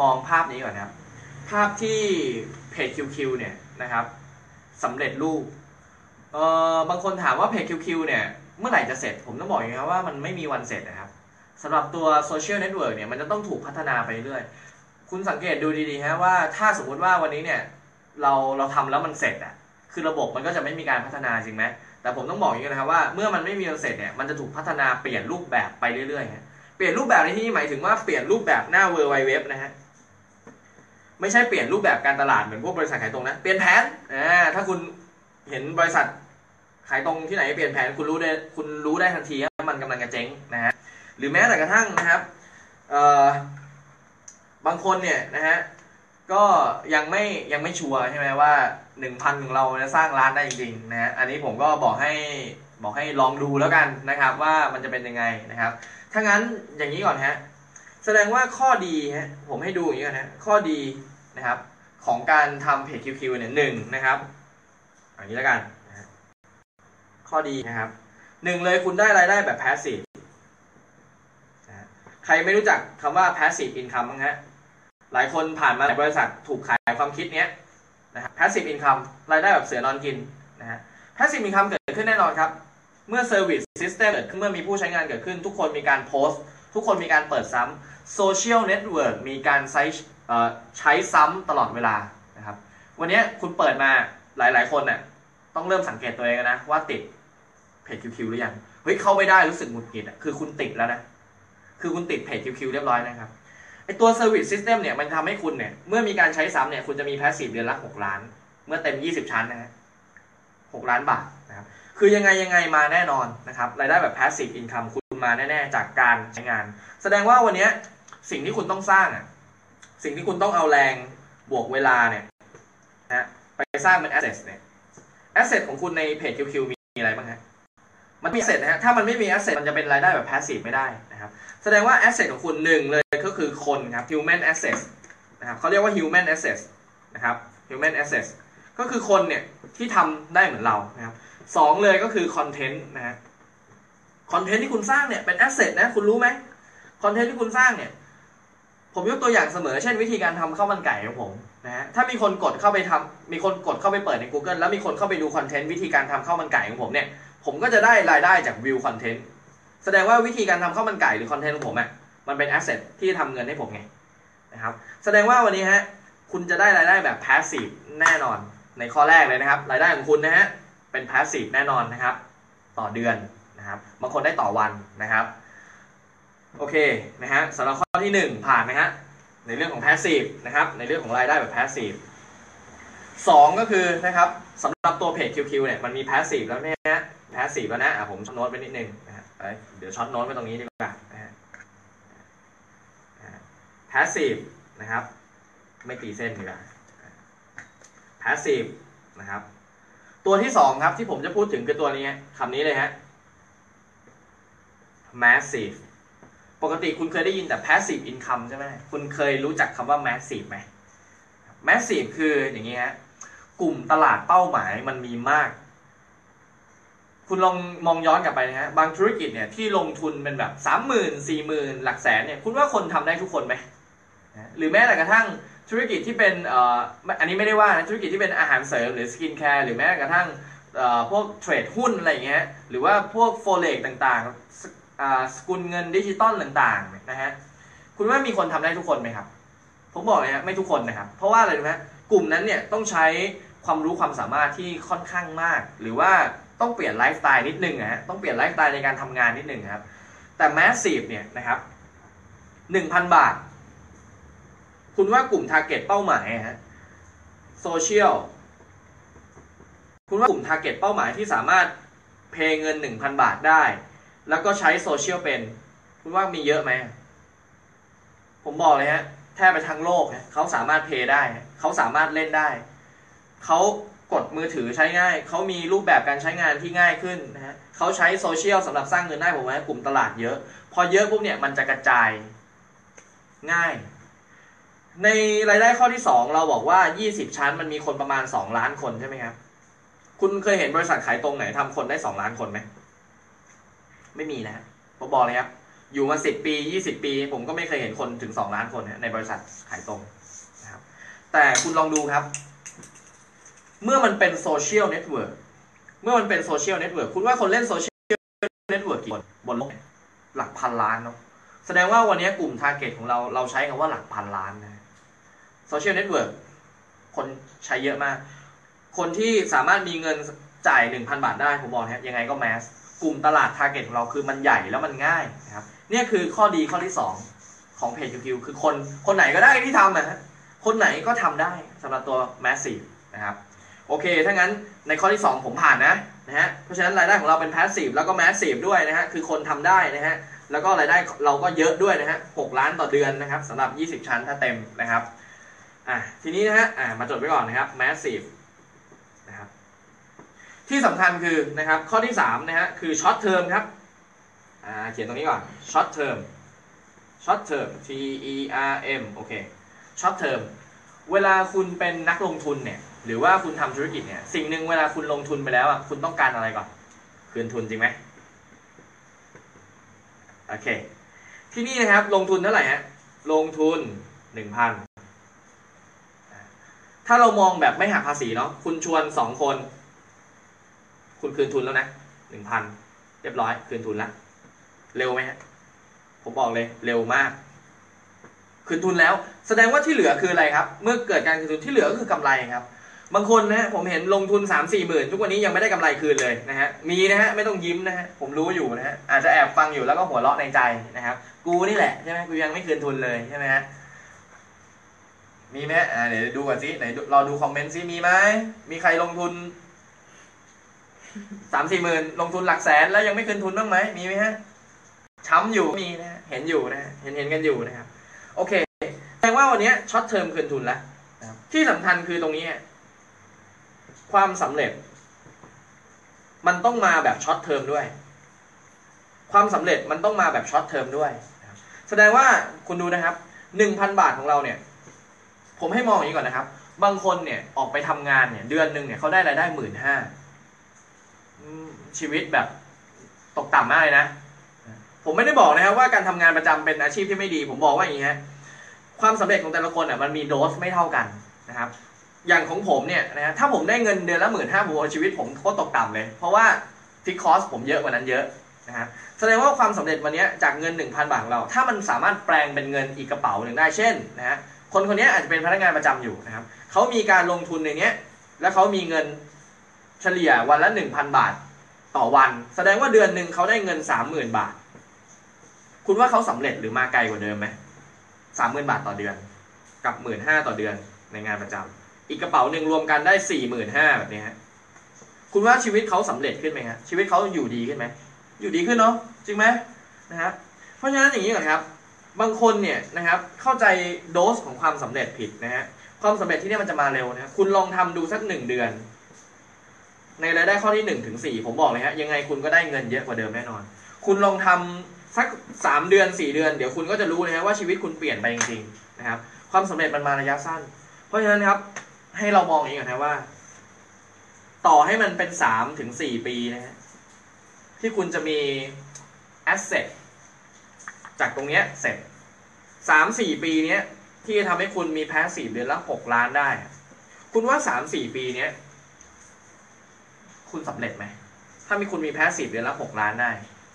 S1: มองภาพนี้ก่อนนะครับ ภาพที่เพจ QQ เนี่ยนะครับสำเร็จรูปเอ่อบางคนถามว่าเพจ QQ เนี่ยเมื่อไหร่จะเสร็จผมต้องบอกอย่างนี้ครับว่ามันไม่มีวันเสร็จนะครับ สำหรับตัว social network เนี่ยมันจะต้องถูกพัฒนาไปเรื่อย คุณสังเกตดูดีๆฮะว่าถ้าสมมติว่าวันนี้เนี่ยเราเราทำแล้วมันเสร็จอะคือระบบมันก็จะไม่มีการพัฒนาจริงไหมแต่ผมต้องบอกอย่างนี้นะครับว่าเมื่อมันไม่มีวันเสร็จเนี่ยมันจะถูกพัฒนาเปลี่ยนรูปแบบไปเรื่อยๆฮะเปลี่ยนรูปแบบในที่นี้หมายถึงว่าเปลี่ยนรูปแบบหน้า www นะฮะไม่ใช่เปลี่ยนรูปแบบการตลาดเหมือนพวกบริษัทขายตรงนะเปลี่ยนแผนอ่าถ้าคุณเห็นบริษัทขายตรงที่ไหนเปลี่ยนแผนคุณรู้ได้คุณรู้ได้ทันทีว่ามันกำลังจะเจ๊งนะฮะ หรือแม้แต่กระทั่งนะครับบางคนเนี่ยนะฮะก็ยังไม่ยังไม่ชัวร์ใช่ไหมว่าหนึ่งพันของเราจะสร้างร้านได้จริงๆนะฮะอันนี้ผมก็บอกให้บอกให้ลองดูแล้วกันนะครับ ว่ามันจะเป็นยังไงนะครับ ถ้างั้นอย่างนี้ก่อนฮะแสดงว่าข้อดีฮะผมให้ดูอย่างนี้ก่อนฮะข้อดีนะครับของการทำเพจ QQ เนี่ยหนึ่งนะครับอย่างนี้แล้วกันข้อดีนะครับหนึ่งเลยคุณได้รายได้แบบ passive ใครไม่รู้จักคำว่า passive income บ้างฮะ หลายคนผ่านมาหลายบริษัทถูกขายความคิดเนี้ยนะฮะ passive income รายได้แบบเสือนอนกินนะฮะ passive income เกิดขึ้นแน่นอนครับ เมื่อ service system เกิดขึ้นเมื่อมีผู้ใช้งานเกิดขึ้น ทุกคนมีการโพสต์ ทุกคนมีการเปิดซ้ำ social network มีการใช้ใช้ซ้ำตลอดเวลานะครับ วันนี้คุณเปิดมาหลาย ๆ คนน่ะต้องเริ่มสังเกตตัวเองนะว่าติดเพจ QQ หรือยัง เฮ้ยเข้าไม่ได้รู้สึกหงุดหงิดอะคือคุณติดแล้วนะ คือคุณติดเพจ QQ เรียบร้อยนะครับไอตัว Service System เนี่ยมันทำให้คุณเนี่ย เมื่อมีการใช้ซ้ำเนี่ย คุณจะมี Passive เดือนละ 6 ล้าน เมื่อเต็ม 20 ชั้นนะฮะ6ล้านบาทนะครับ คือยังไงยังไงมาแน่นอนนะครับ รายได้แบบ Passive Income คุณมาแน่ ๆ จากการใช้งาน แสดงว่าวันนี้สิ่งที่คุณต้องสร้างอะ สิ่งที่คุณต้องเอาแรงบวกเวลาเนี่ยนะไปสร้างเป็น Asset เนี่ย Asset ของคุณในเพจ QQ มีอะไรบ้างฮะ มันมี Asset นะฮะ ถ้ามันไม่มี Asset มันจะเป็นรายได้แบบ Passive ไม่ได้นะครับ แสดงว่า asset ของคุณหนึ่งเลยก็คือคนครับ human assets นะครับเขาเรียกว่า human assets นะครับ human assets ก็คือคนเนี่ยที่ทำได้เหมือนเรานะครับสองเลยก็คือ content นะฮะ content ที่คุณสร้างเนี่ยเป็น asset นะคุณรู้ไหม content ที่คุณสร้างเนี่ย ผมยกตัวอย่างเสมอ เช่นวิธีการทำข้าวมันไก่ของผมนะฮะถ้ามีคนกดเข้าไปทำมีคนกดเข้าไปเปิดใน Google แล้วมีคนเข้าไปดูคอนเทนต์วิธีการทำข้าวมันไก่ของผมเนี่ย ผมก็จะได้รายได้จากวิวคอนเทนต์ แสดงว่าวิธีการทำข้าวมันไก่หรือคอนเทนต์ของผมอะมันเป็น asset ที่ทำเงินให้ผมไงนะครับ แสดงว่าวันนี้ฮะคุณจะได้รายได้แบบ passive แน่นอนในข้อแรกเลยนะครับ รายได้ของคุณนะฮะเป็น passive แน่นอนนะครับ ต่อเดือนนะครับบางคนได้ต่อวันนะครับโอเคนะฮะสำหรับข้อที่ 1 ผ่านนะฮะในเรื่องของ passive นะครับในเรื่องของรายได้แบบ passive สองก็คือนะครับสำหรับตัวเพจ QQ เนี่ยมันมี passive แล้วเนี่ยฮะpassive แล้วนะผม short note ไปนิดนึง เดี๋ยว short note ไปตรงนี้ดีกว่านะฮะ passive นะครับ ไม่ตีเส้นดีกว่า passive นะครับ ตัวที่สองครับที่ผมจะพูดถึงคือตัวนี้คำนี้เลยฮะ massive ปกติคุณเคยได้ยินแต่ passive income ใช่ไหม คุณเคยรู้จักคำว่า massive ไหม massive คืออย่างนี้ฮะ กลุ่มตลาดเป้าหมายมันมีมาก คุณลองมองย้อนกลับไปนะฮะบางธุรกิจเนี่ยที่ลงทุนเป็นแบบสามหมื่นสี่หมื่นหลักแสนเนี่ยคุณว่าคนทำได้ทุกคนไหมหรือแม้แต่กระทั่งธุรกิจที่เป็นอ่ออันนี้ไม่ได้ว่านะธุรกิจที่เป็นอาหารเสริมหรือสกินแคร์หรือแม้กระทั่งพวกเทรดหุ้นอะไรเงี้ยหรือว่าพวก forex ต่างๆสอ่าสกุลเงินดิจิตอลต่างๆนะฮะคุณว่ามีคนทำได้ทุกคนไหมครับ ผมบอกเลยฮะไม่ทุกคนนะครับ เพราะว่าอะไรรู้ไหมกลุ่มนั้นเนี่ยต้องใช้ความรู้ความสามารถที่ค่อนข้างมาก หรือว่า ต้องเปลี่ยนไลฟ์สไตล์นิดนึงนะฮะต้องเปลี่ยนไลฟ์สไตล์ในการทำงานนิดนึงครับ แต่ massive เนี่ยนะครับหนึ่งพันบาท คุณว่ากลุ่ม target เป้าหมายฮะโซเชียลคุณว่ากลุ่ม target เป้าหมายที่สามารถ pay เงินหนึ่งพันบาทได้ แล้วก็ใช้โซเชียลเป็น คุณว่ามีเยอะไหมผมบอกเลยฮะแทบไปทั้งโลกเขาสามารถเพย์ได้ เขาสามารถเล่นได้ เขา กดมือถือใช้ง่าย เขามีรูปแบบการใช้งานที่ง่ายขึ้นนะฮะเขาใช้โซเชียลสำหรับสร้างเงินได้ผมว่ากลุ่มตลาดเยอะ พอเยอะปุ๊บเนี่ยมันจะกระจายง่าย ในรายได้ข้อที่ 2 เราบอกว่า 20 ชั้นมันมีคนประมาณ 2 ล้านคนใช่ไหมครับ คุณเคยเห็นบริษัทขายตรงไหนทำคนได้ 2 ล้านคนไหม ไม่มีนะผมบอกเลยครับ อยู่มา 10 ปี 20 ปี ผมก็ไม่เคยเห็นคนถึง 2 ล้านคนในบริษัทขายตรงนะครับ แต่คุณลองดูครับ เมื่อมันเป็นโซเชียลเน็ตเวิร์กเมื่อมันเป็นโซเชียลเน็ตเวิร์กคุณว่าคนเล่นโซเชียลเน็ตเวิร์กกี่คนบนโลกหลักพันล้านเนาะแสดงว่าวันนี้กลุ่ม target ของเราเราใช้คำว่าหลักพันล้านนะโซเชียลเน็ตเวิร์กคนใช้เยอะมาก คนที่สามารถมีเงินจ่าย 1,000 บาทได้ ผมบอกนะฮะยังไงก็แมสกลุ่มตลาดทาร์เก็ตของเราคือมันใหญ่แล้วมันง่ายนะครับเนี่ยคือข้อดีข้อที่ 2 ของเพจ QQ คือคนคนไหนก็ได้ที่ทำนะฮะคนไหนก็ทำได้สำหรับตัว Massive นะครับ โอเค ถ้างั้นในข้อที่ 2 ผมผ่านนะนะฮะ เพราะฉะนั้นรายได้ของเราเป็น Passive แล้วก็ Massive ด้วยนะฮะ คือคนทำได้นะฮะ แล้วก็รายได้เราก็เยอะด้วยนะฮะ6ล้านต่อเดือนนะครับสำหรับ 20 ชั้นถ้าเต็มนะครับ อะ ทีนี้นะฮะ อะมาจดไว้ก่อนนะครับ Massive นะครับ ที่สำคัญคือนะครับข้อที่3นะฮะคือ short term ครับ อ่า เขียนตรงนี้ก่อนช็อตเทอมช็อตเทอม T E R M โอเคช็อตเทอมเวลาคุณเป็นนักลงทุนเนี่ย หรือว่าคุณทำธุรกิจเนี่ย สิ่งหนึ่งเวลาคุณลงทุนไปแล้วอะคุณต้องการอะไรก่อน คืนทุนจริงไหมโอเค ที่นี่นะครับ ลงทุนเท่าไหร่ฮะลงทุน1,000ถ้าเรามองแบบไม่หักภาษีเนาะคุณชวน2คน คุณคืนทุนแล้วนะหนึ่งพันเรียบร้อย คืนทุนแล้วเร็วไหมฮะผมบอกเลยเร็วมาก คืนทุนแล้ว แสดงว่าที่เหลือคืออะไรครับ เมื่อเกิดการคืนทุนที่เหลือก็คือกำไรครับ บางคนนะผมเห็นลงทุน 3 4มสี่หมื่นทุกวันนี้ยังไม่ได้กำไรคืนเลยนะฮะมีนะฮะไม่ต้องยิ้มนะฮะผมรู้อยู่นะฮะอาจจะแอบฟังอยู่แล้วก็หัวเราะในใจนะครับ กูนี่แหละใช่ไหมกูยังไม่คืนทุนเลยใช่ไหมฮะมีไหมอ่าเดี๋ยวดูก่อนสิไหนรอดูคอมเมนต์ซิมีไหมมีใครลงทุนสามสี่หมื่นลงทุนหลักแสนแล้วยังไม่คืนทุนบ้างไหมมีไหมฮะช้ำอยู่มีนะฮะเห็นอยู่นะฮะเห็นเห็นกันอยู่นะครับ โอเคแสดงว่าวันนี้ช็อตเทอมคืนทุนแล้วนะที่สำคัญคือตรงนี้ ความสำเร็จ มันต้องมาแบบ short term ด้วย ความสำเร็จมันต้องมาแบบ short term ด้วย แสดงว่าคุณดูนะครับหนึ่งพันบาทของเราเนี่ย ผมให้มองอย่างนี้ก่อนนะครับ บางคนเนี่ยออกไปทำงานเนี่ย เดือนหนึ่งเนี่ยเขาได้รายได้หมื่นห้าชีวิตแบบตกต่ำมากเลยนะ ผมไม่ได้บอกนะครับว่าการทำงานประจำเป็นอาชีพที่ไม่ดี ผมบอกว่าอย่างนี้ฮะความสำเร็จของแต่ละคนอะมันมีโดสไม่เท่ากันนะครับ อย่างของผมเนี่ยนะฮะถ้าผมได้เงินเดือนละหมื่นห้าผมเอาชีวิตผมโคตรตกต่ำเลย เพราะว่าฟิกคอสผมเยอะกว่านั้นเยอะนะครับแสดงว่าความสำเร็จวันนี้จากเงิน 1,000 บาทของเรา ถ้ามันสามารถแปลงเป็นเงินอีกกระเป๋าหนึ่งได้เช่นนะฮะคนคนนี้อาจจะเป็นพนักงานประจำอยู่นะครับเขามีการลงทุนในเนี้ยแล้วเขามีเงินเฉลี่ยวันละ 1,000 บาทต่อวัน แสดงว่าเดือนหนึ่งเขาได้เงิน 30,000 บาท คุณว่าเขาสำเร็จหรือมาไกลกว่าเดิมไหมสามหมื่นบาทต่อเดือน กับหมื่นห้าต่อเดือนในงานประจำ อีกกระเป๋าหนึ่งรวมกันได้สี่หมื่นห้าแบบนี้ฮะคุณว่าชีวิตเขาสำเร็จขึ้นไหมฮะชีวิตเขาอยู่ดีขึ้นไหมอยู่ดีขึ้นเนาะจริงไหมนะครับเพราะฉะนั้นอย่างนี้ก่อนครับ บางคนเนี่ยนะครับเข้าใจโดสของความสำเร็จผิดนะฮะความสำเร็จที่นี่มันจะมาเร็วนะคุณลองทำดูสักหนึ่งเดือน ในรายได้ข้อที่หนึ่งถึงสี่ผมบอกเลยฮะยังไงคุณก็ได้เงินเยอะกว่าเดิมแน่นอน คุณลองทำสักสามเดือนสี่เดือนเดี๋ยวคุณก็จะรู้เลยฮะว่าชีวิตคุณเปลี่ยนไปจริงๆนะครับความสำเร็จมันมาระยะสั้น เพราะฉะนั้นครับ ให้เรามององนี้ก่อนนะว่า ต่อให้มันเป็นสามถึงสี่ปีนะฮะที่คุณจะมี asset จากตรงเนี้ยเสร็จสามสี่ปีเนี้ย ที่จะทำให้คุณมี passive เดือนละหกล้านได้ คุณว่าสามสี่ปีเนี้ย คุณสำเร็จไหม ถ้ามีคุณมีแพสซีฟเดือนละหกล้านได้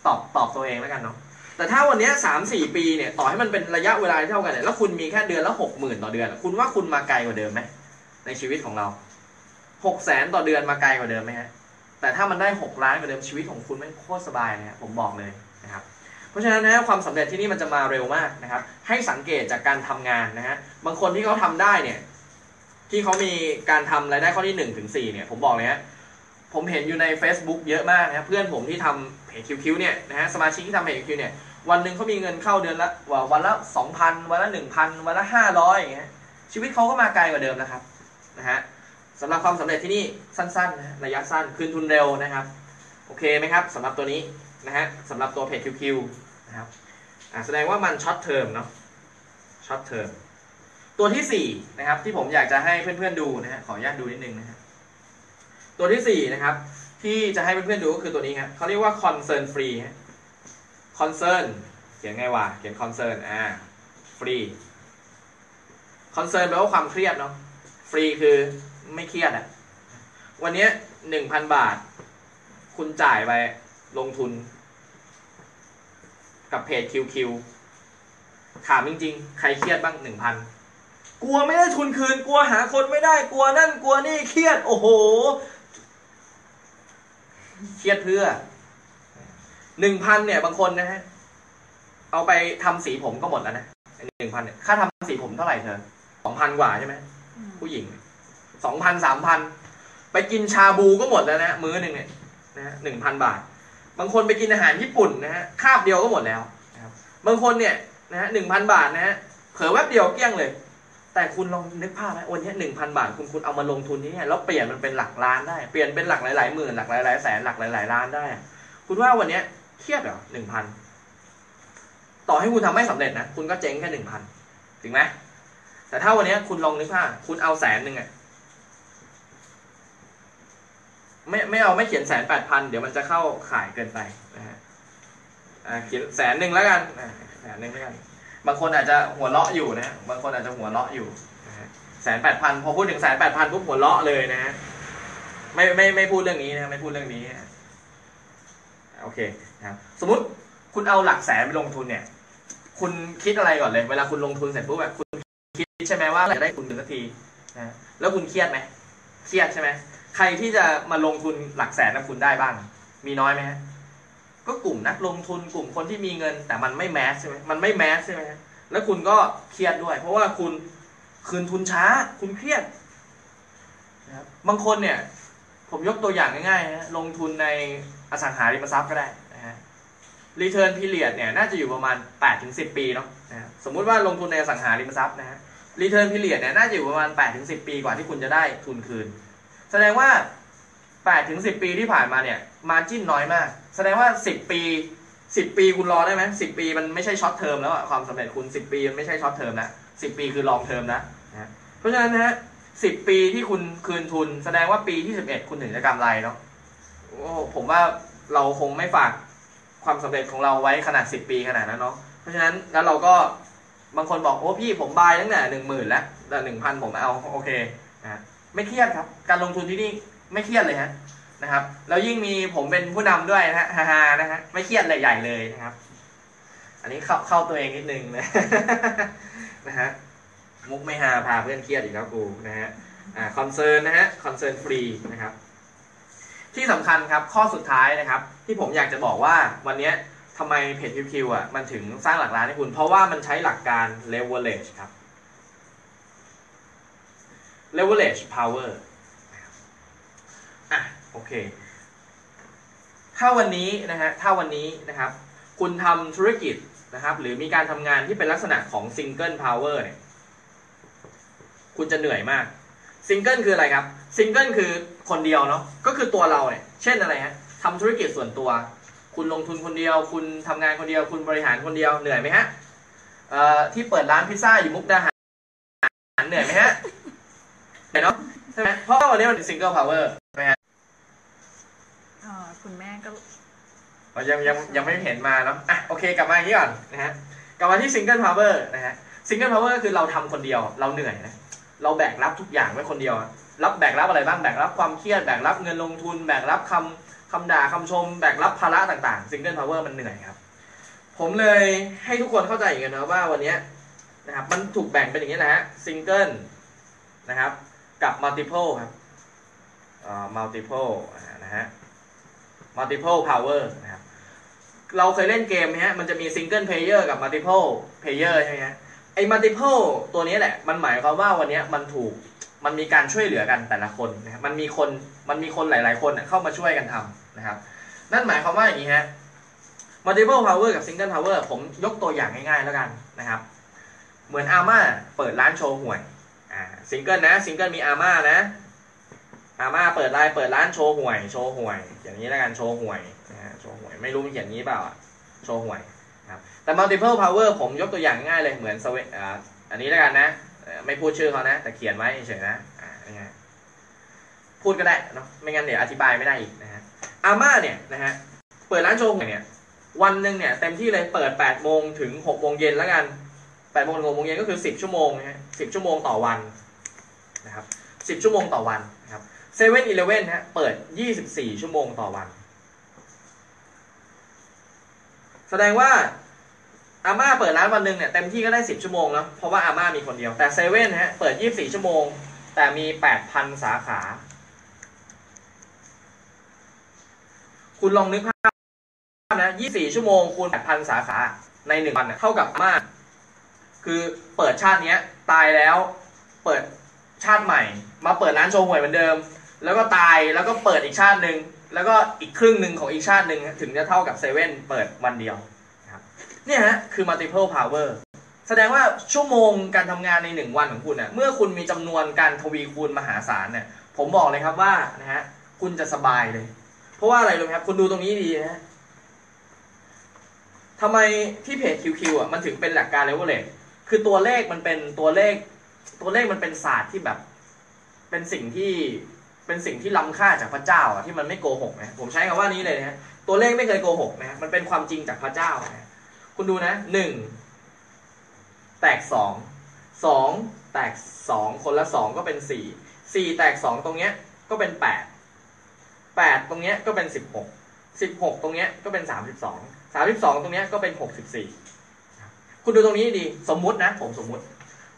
S1: ตอบตอบตัวเองแล้วกันเนาะแต่ถ้าวันเนี้ยสามสี่ปีเนี่ย ต่อให้มันเป็นระยะเวลาเท่ากันเนี่ยแล้วคุณมีแค่เดือนละหกหมื่นต่อเดือน คุณว่าคุณมาไกลกว่าเดิมไหม ในชีวิตของเราหกแสนต่อเดือนมาไกลกว่าเดิมไหมฮะแต่ถ้ามันได้หกล้านกว่าเดิมชีวิตของคุณไม่โคตรสบายเลยฮะผมบอกเลยนะครับเพราะฉะนั้นนะความสำเร็จที่นี่มันจะมาเร็วมากนะครับ ให้สังเกตจากการทำงานนะฮะบางคนที่เขาทำได้เนี่ย ที่เขามีการทำรายได้ข้อที่หนึ่งถึงสี่เนี่ย ผมบอกเลยฮะผมเห็นอยู่ใน Facebook เยอะมากนะเพื่อนผมที่ทำเพจ QQ เนี่ยนะฮะสมาชิกที่ทำเพจคิวเนี่ย วันหนึ่งเขามีเงินเข้าเดือนละวันละสองพันวันละหนึ่งพันวันละห้าร้อยอย่างเงี้ยชีวิตเขาก็มาไกลกว่าเดิมนะครับ นะฮะสำหรับความสำเร็จที่นี่สั้นๆนะระยะสั้นคืนทุนเร็วนะครับ โอเคไหมครับสำหรับตัวนี้นะฮะสำหรับตัวเพจ QQ นะครับแสดงว่ามัน short term เนาะช็อตเทอมตัวที่สี่นะครับที่ผมอยากจะให้เพื่อนๆดูนะฮะขออนุญาตดูนิดนึงนะฮะตัวที่4นะครับที่จะให้เพื่อนๆดูก็คือตัวนี้ครับเขาเรียกว่า concern free concern เขียนไงวะเขียน concern อ่าฟรี concern แปลว่าความเครียดเนาะ ฟรีคือไม่เครียดอะวันนี้หนึ่งพันบาท คุณจ่ายไปลงทุน กับเพจ QQ ถามจริง ๆ ใครเครียดบ้างหนึ่งพันกลัวไม่ได้ทุนคืน กลัวหาคนไม่ได้กลัวนั่นกลัวนี่เครียด โอ้โห เครียดเพื่อหนึ่งพันเนี่ย บางคนนะฮะ เอาไปทำสีผมก็หมดแล้วนะหนึ่งพันเนี่ยค่าทำสีผมเท่าไหร่เธอสองพันกว่าใช่ไหม ผู้หญิงสองพันสามพันไปกินชาบูก็หมดแล้วนะมื้อหนึ่งเนี่ยนะหนึ่งพันบาท บางคนไปกินอาหารญี่ปุ่นนะฮะคาบเดียวก็หมดแล้วนะครับบางคนเนี่ยนะฮะหนึ่งพันบาทนะฮะเผลอแวบเดียวเกลี้ยงเลย แต่คุณลองนึกภาพไหมวันนี้หนึ่งพันบาทคุณคุณเอามาลงทุนนี้เนี่ยแล้วเปลี่ยนมันเป็นหลักล้านได้เปลี่ยนเป็นหลักหลายๆหมื่นหลักหลายๆแสนหลักหลายๆล้านได้ คุณว่าวันนี้เครียดเหรอหนึ่งพันต่อให้คุณทำไม่สำเร็จนะคุณก็เจ๊งแค่หนึ่งพันถึงไหม แต่ถ้าวันนี้คุณลองนึกภาพคุณเอาแสนหนึ่งอะไม่ไม่เอาไม่เขียนแสนแปดพันเดี๋ยวมันจะเข้าขายเกินไปนะฮะอ่าเขียนแสนหนึ่งแล้วกันแสนหนึ่งแล้วกันบางคนอาจจะหัวเราะอยู่นะ บางคนอาจจะหัวเราะอยู่แสนแปดพันพอพูดถึงแสนแปดพันปุ๊บหัวเราะเลยนะฮะไม่ไม่ไม่พูดเรื่องนี้นะไม่พูดเรื่องนี้โอเคนะครับสมมติคุณเอาหลักแสนไปลงทุนเนี่ย คุณคิดอะไรก่อนเลย เวลาคุณลงทุนเสร็จปุ๊บแบบ ใช่ไหมว่าจะได้คุณถึงสักทีนะแล้วคุณเครียดไหมเครียดใช่ไหมใครที่จะมาลงทุนหลักแสนกับคุณได้บ้าง มีน้อยไหมฮะก็กลุ่มนักลงทุนกลุ่มคนที่มีเงิน แต่มันไม่แมสใช่ไหมมันไม่แมสใช่ไหมแล้วคุณก็เครียดด้วย เพราะว่าคุณคืนทุนช้า คุณเครียดนะครับบางคนเนี่ย ผมยกตัวอย่างง่ายๆนะลงทุนในอสังหาริมทรัพย์ก็ได้นะฮะรีเทิร์นพีเรียดเนี่ยน่าจะอยู่ประมาณ8-10 ปีเนาะนะฮะสมมุติว่าลงทุนในอสังหาริมทรัพย์นะฮะ return period เนี่ยน่าจะอยู่ประมาณ8-10ปีกว่าที่คุณจะได้ทุนคืน แสดงว่า8ถึง10ปีที่ผ่านมาเนี่ย margin น้อยมาก แสดงว่า 10 ปี 10 ปีคุณรอได้ไหม10ปีมันไม่ใช่ short term แล้วอะความสำเร็จคุณ 10 ปีมันไม่ใช่ short term นะ10ปีคือ long term นะนะเพราะฉะนั้นนะฮะ10ปีที่คุณคืนทุน แสดงว่าปีที่ 11 คุณถึงจะกำไรเนาะโอ้ผมว่าเราคงไม่ฝากความสำเร็จของเราไว้ขนาด 10 ปีขนาดนั้นเนาะเพราะฉะนั้นแล้วเราก็ บางคนบอกโอ้พี่ผม bye ตั้งแต่หนึ่งหมื่นแล้วแต่หนึ่งพันผมเอาโอเคนะไม่เครียดครับ การลงทุนที่นี่ไม่เครียดเลยฮะนะครับแล้วยิ่งมีผมเป็นผู้นำด้วยนะฮะฮ่านะฮะไม่เครียดเลยใหญ่เลยนะครับ อันนี้เข้าเข้าตัวเองนิดนึงนะนะฮะมุกไม่ฮาพาเพื่อนเครียดอีกแล้วกูนะฮะอ่าคอนเสิร์ตนะฮะคอนเสิร์ตฟรีนะครับที่สำคัญครับข้อสุดท้ายนะครับ ที่ผมอยากจะบอกว่าวันเนี้ย ทำไมเพจ QQ อะมันถึงสร้างหลักล้านให้คุณ เพราะว่ามันใช้หลักการ leverage ครับ leverage power อะโอเค ถ้าวันนี้นะฮะถ้าวันนี้นะครับ คุณทำธุรกิจนะครับ หรือมีการทำงานที่เป็นลักษณะของ single power เนี่ยคุณจะเหนื่อยมากซิงเกิลคืออะไรครับซิงเกิลคือคนเดียวเนาะก็คือตัวเราเนี่ย เช่นอะไรฮะทำธุรกิจส่วนตัว คุณลงทุนคนเดียว คุณทำงานคนเดียว คุณบริหารคนเดียวเหนื่อยไหมฮะเอ่อที่เปิดร้านพิซซ่าอยู่มุกดาหารเหนื่อยไหมฮะเหนื่อยเนาะใช่ไหมเพราะว่าวันนี้มันเป็น single power อ่า
S2: คุณแม่ก็
S1: อ๋อยังยังยังไม่เห็นมาเนาะอะโอเคกลับมาอย่างนี้ก่อนนะฮะกลับมาที่ single power นะฮะ single power คือเราทำคนเดียวเราเหนื่อยนะเราแบกรับทุกอย่างไว้คนเดียว รับแบกรับอะไรบ้างแบกรับความเครียดแบกรับเงินลงทุน แบกรับคำ คำด่าคำชมแบกรับภาระต่างๆ single power มันเหนื่อยครับ ผมเลยให้ทุกคนเข้าใจอย่างนี้นะว่าวันนี้นะครับมันถูกแบ่งเป็นอย่างนี้นะฮะซิงเกิลนะครับกับ multiple ครับอ่า multiple นะฮะ multiple power นะครับเราเคยเล่นเกมไหมฮะมันจะมี single player กับ multiple player ใช่ไหมฮะไอ้ multiple ตัวนี้แหละ มันหมายความว่าวันนี้มันถูกมันมีการช่วยเหลือกันแต่ละคนนะครับมันมีคน มันมีคนหลาย ๆ คนเข้ามาช่วยกันทำ นะครับ นั่นหมายความว่าอย่างนี้ฮะ multiple power กับ single power ผมยกตัวอย่างง่ายๆแล้วกันนะครับ เหมือนอาม่าเปิดร้านโชห่วยอ่าซิงเกิลนะซิงเกิลมีอาม่านะอาม่าเปิดไลน์เปิดร้านโชว์หวย โชว์หวย อย่างนี้แล้วกันโชว์หวยนะฮะโชว์หวยไม่รู้มันเขียนนี้เปล่าอะโชว์หวยครับแต่ multiple power ผมยกตัวอย่างง่ายเลยเหมือนสเวอ่าอันนี้แล้วกันนะไม่พูดชื่อเขานะ แต่เขียนไว้เฉยๆนะอ่านี่ไงพูดก็ได้เนาะไม่งั้นเดี๋ยวอธิบายไม่ได้อีกนะ อาม่าเนี่ยนะฮะเปิดร้านโชว์หวยเนี่ยวันหนึ่งเนี่ยเต็มที่เลยเปิด8โมงถึง6โมงเย็นแล้วกัน8โมงถึง6โมงเย็นก็คือ 10 ชั่วโมงนะฮะ10 ชั่วโมงต่อวันนะครับ10 ชั่วโมงต่อวันนะครับเซเว่นอีเลเว่นฮะเปิด 24 ชั่วโมงต่อวัน แสดงว่าอาม่าเปิดร้านวันหนึ่งเนี่ยเต็มที่ก็ได้ 10 ชั่วโมงแล้วเพราะว่าอาม่ามีคนเดียวแต่เซเว่นฮะเปิด 24 ชั่วโมง แต่มี 8,000 สาขา คุณลองนึกภาพนะ 24 ชั่วโมงคูณ8,000 สาขาในหนึ่งวันเท่ากับอาม่าคือเปิดชาตินี้ตายแล้วเปิดชาติใหม่ มาเปิดร้านโชว์หวยเหมือนเดิม แล้วก็ตายแล้วก็เปิดอีกชาติหนึ่งแล้วก็อีกครึ่งหนึ่งของอีกชาติหนึ่งถึงจะเท่ากับเซเว่นเปิดวันเดียวนะครับเนี่ยฮะคือ multiple power แสดงว่าชั่วโมงการทำงานในหนึ่งวันของคุณเน่ะเมื่อคุณมีจำนวนการทวีคูณมหาศาลเนี่ยผมบอกเลยครับว่านะฮะคุณจะสบายเลย เพราะว่าอะไรรู้ไหมครับคุณดูตรงนี้ดีนะฮะทำไมที่เพจ QQ อะมันถึงเป็นหลักการ leverage คือตัวเลขมันเป็นตัวเลข ตัวเลขมันเป็นศาสตร์ที่แบบ เป็นสิ่งที่เป็นสิ่งที่ล้ำค่าจากพระเจ้าอะที่มันไม่โกหกนะผมใช้คำว่านี้เลยนะตัวเลขไม่เคยโกหกนะมันเป็นความจริงจากพระเจ้านะคุณดูนะหนึ่งแตกสองสองแตกสองคนละสองก็เป็นสี่สี่แตกสองตรงเนี้ยก็เป็นแปด แปดตรงเนี้ยก็เป็นสิบหกสิบหกตรงเนี้ยก็เป็นสามสิบสองสามสิบสองตรงเนี้ยก็เป็นหกสิบสี่คุณดูตรงนี้ดีสมมุตินะ ผมสมมุติ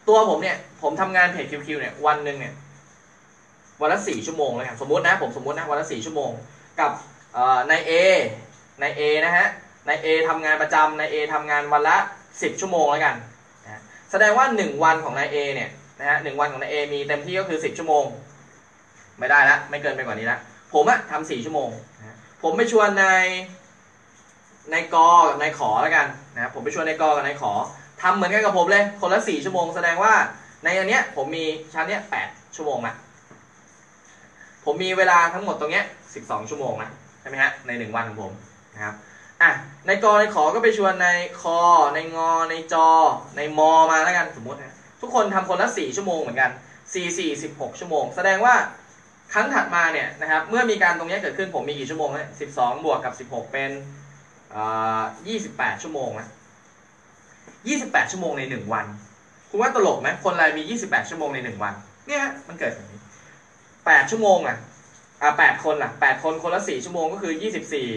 S1: ตัวผมเนี่ย ผมทำงานเพจ QQ เนี่ยวันหนึ่งเนี่ยวันละสี่ชั่วโมงเลยครับสมมตินะผมสมมตินะวันละสี่ชั่วโมง กับนายเอนายเอนะฮะนายเอทำงานประจำนายเอทำงานวันละสิบชั่วโมงแล้วกันนะแสดงว่าหนึ่งวันของนายเอเนี่ยนะฮะหนึ่งวันของนายเอมีเต็มที่ก็คือสิบชั่วโมง ไม่ได้ละไม่เกินไปกว่านี้ละ ผมอะทำสี่ชั่วโมง ผมไปชวนนายนายกอกับนายขอแล้วกันนะผมไปชวนนายกอกับนายขอทำเหมือนกันกับผมเลย คนละสี่ชั่วโมงแสดงว่าในอันเนี้ยผมมีชั้นเนี้ยแปดชั่วโมงละผมมีเวลาทั้งหมดตรงเนี้ย12ชั่วโมงนะใช่ไหมฮะในหนึ่งวันของผมนะครับอะในกอในขอก็ไปชวนในคอในงอในจอในมอมาแล้วกันสมมตินะทุกคนทำคนละ4ชั่วโมงเหมือนกัน4 4 16ชั่วโมง แสดงว่า ครั้งถัดมาเนี่ยนะครับเมื่อมีการตรงนี้เกิดขึ้นผมมีกี่ชั่วโมงนะ12บวกกับ16เป็นอ่า28ชั่วโมงนะ28ชั่วโมงใน1วัน คุณว่าตลกไหมคนอะไรมี28ชั่วโมงใน1วัน เนี่ยมันเกิดแบบนี้แปดชั่วโมงอะอ่าแปดคนล่ะแปดคนคนละสี่ชั่วโมงก็คือยี่สิบสี่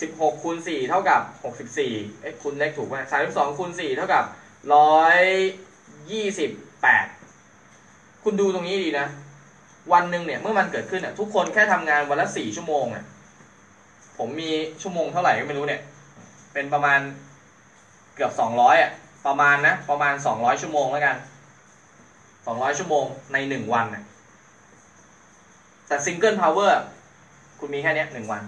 S1: สิบหกคูณสี่เท่ากับหกสิบสี่เอ้ยคูณเลขถูกไหมสามสิบสองคูณสี่เท่ากับร้อยยี่สิบแปดคุณดูตรงนี้ดีนะ วันหนึ่งเนี่ยเมื่อมันเกิดขึ้นอะทุกคนแค่ทำงานวันละสี่ชั่วโมงอะผมมีชั่วโมงเท่าไหร่ก็ไม่รู้เนี่ย เป็นประมาณเกือบสองร้อยอะประมาณนะประมาณสองร้อยชั่วโมงแล้วกันสองร้อยชั่วโมงในหนึ่งวันอะแต่ single powerคุณมีแค่นี้หนึ่งวัน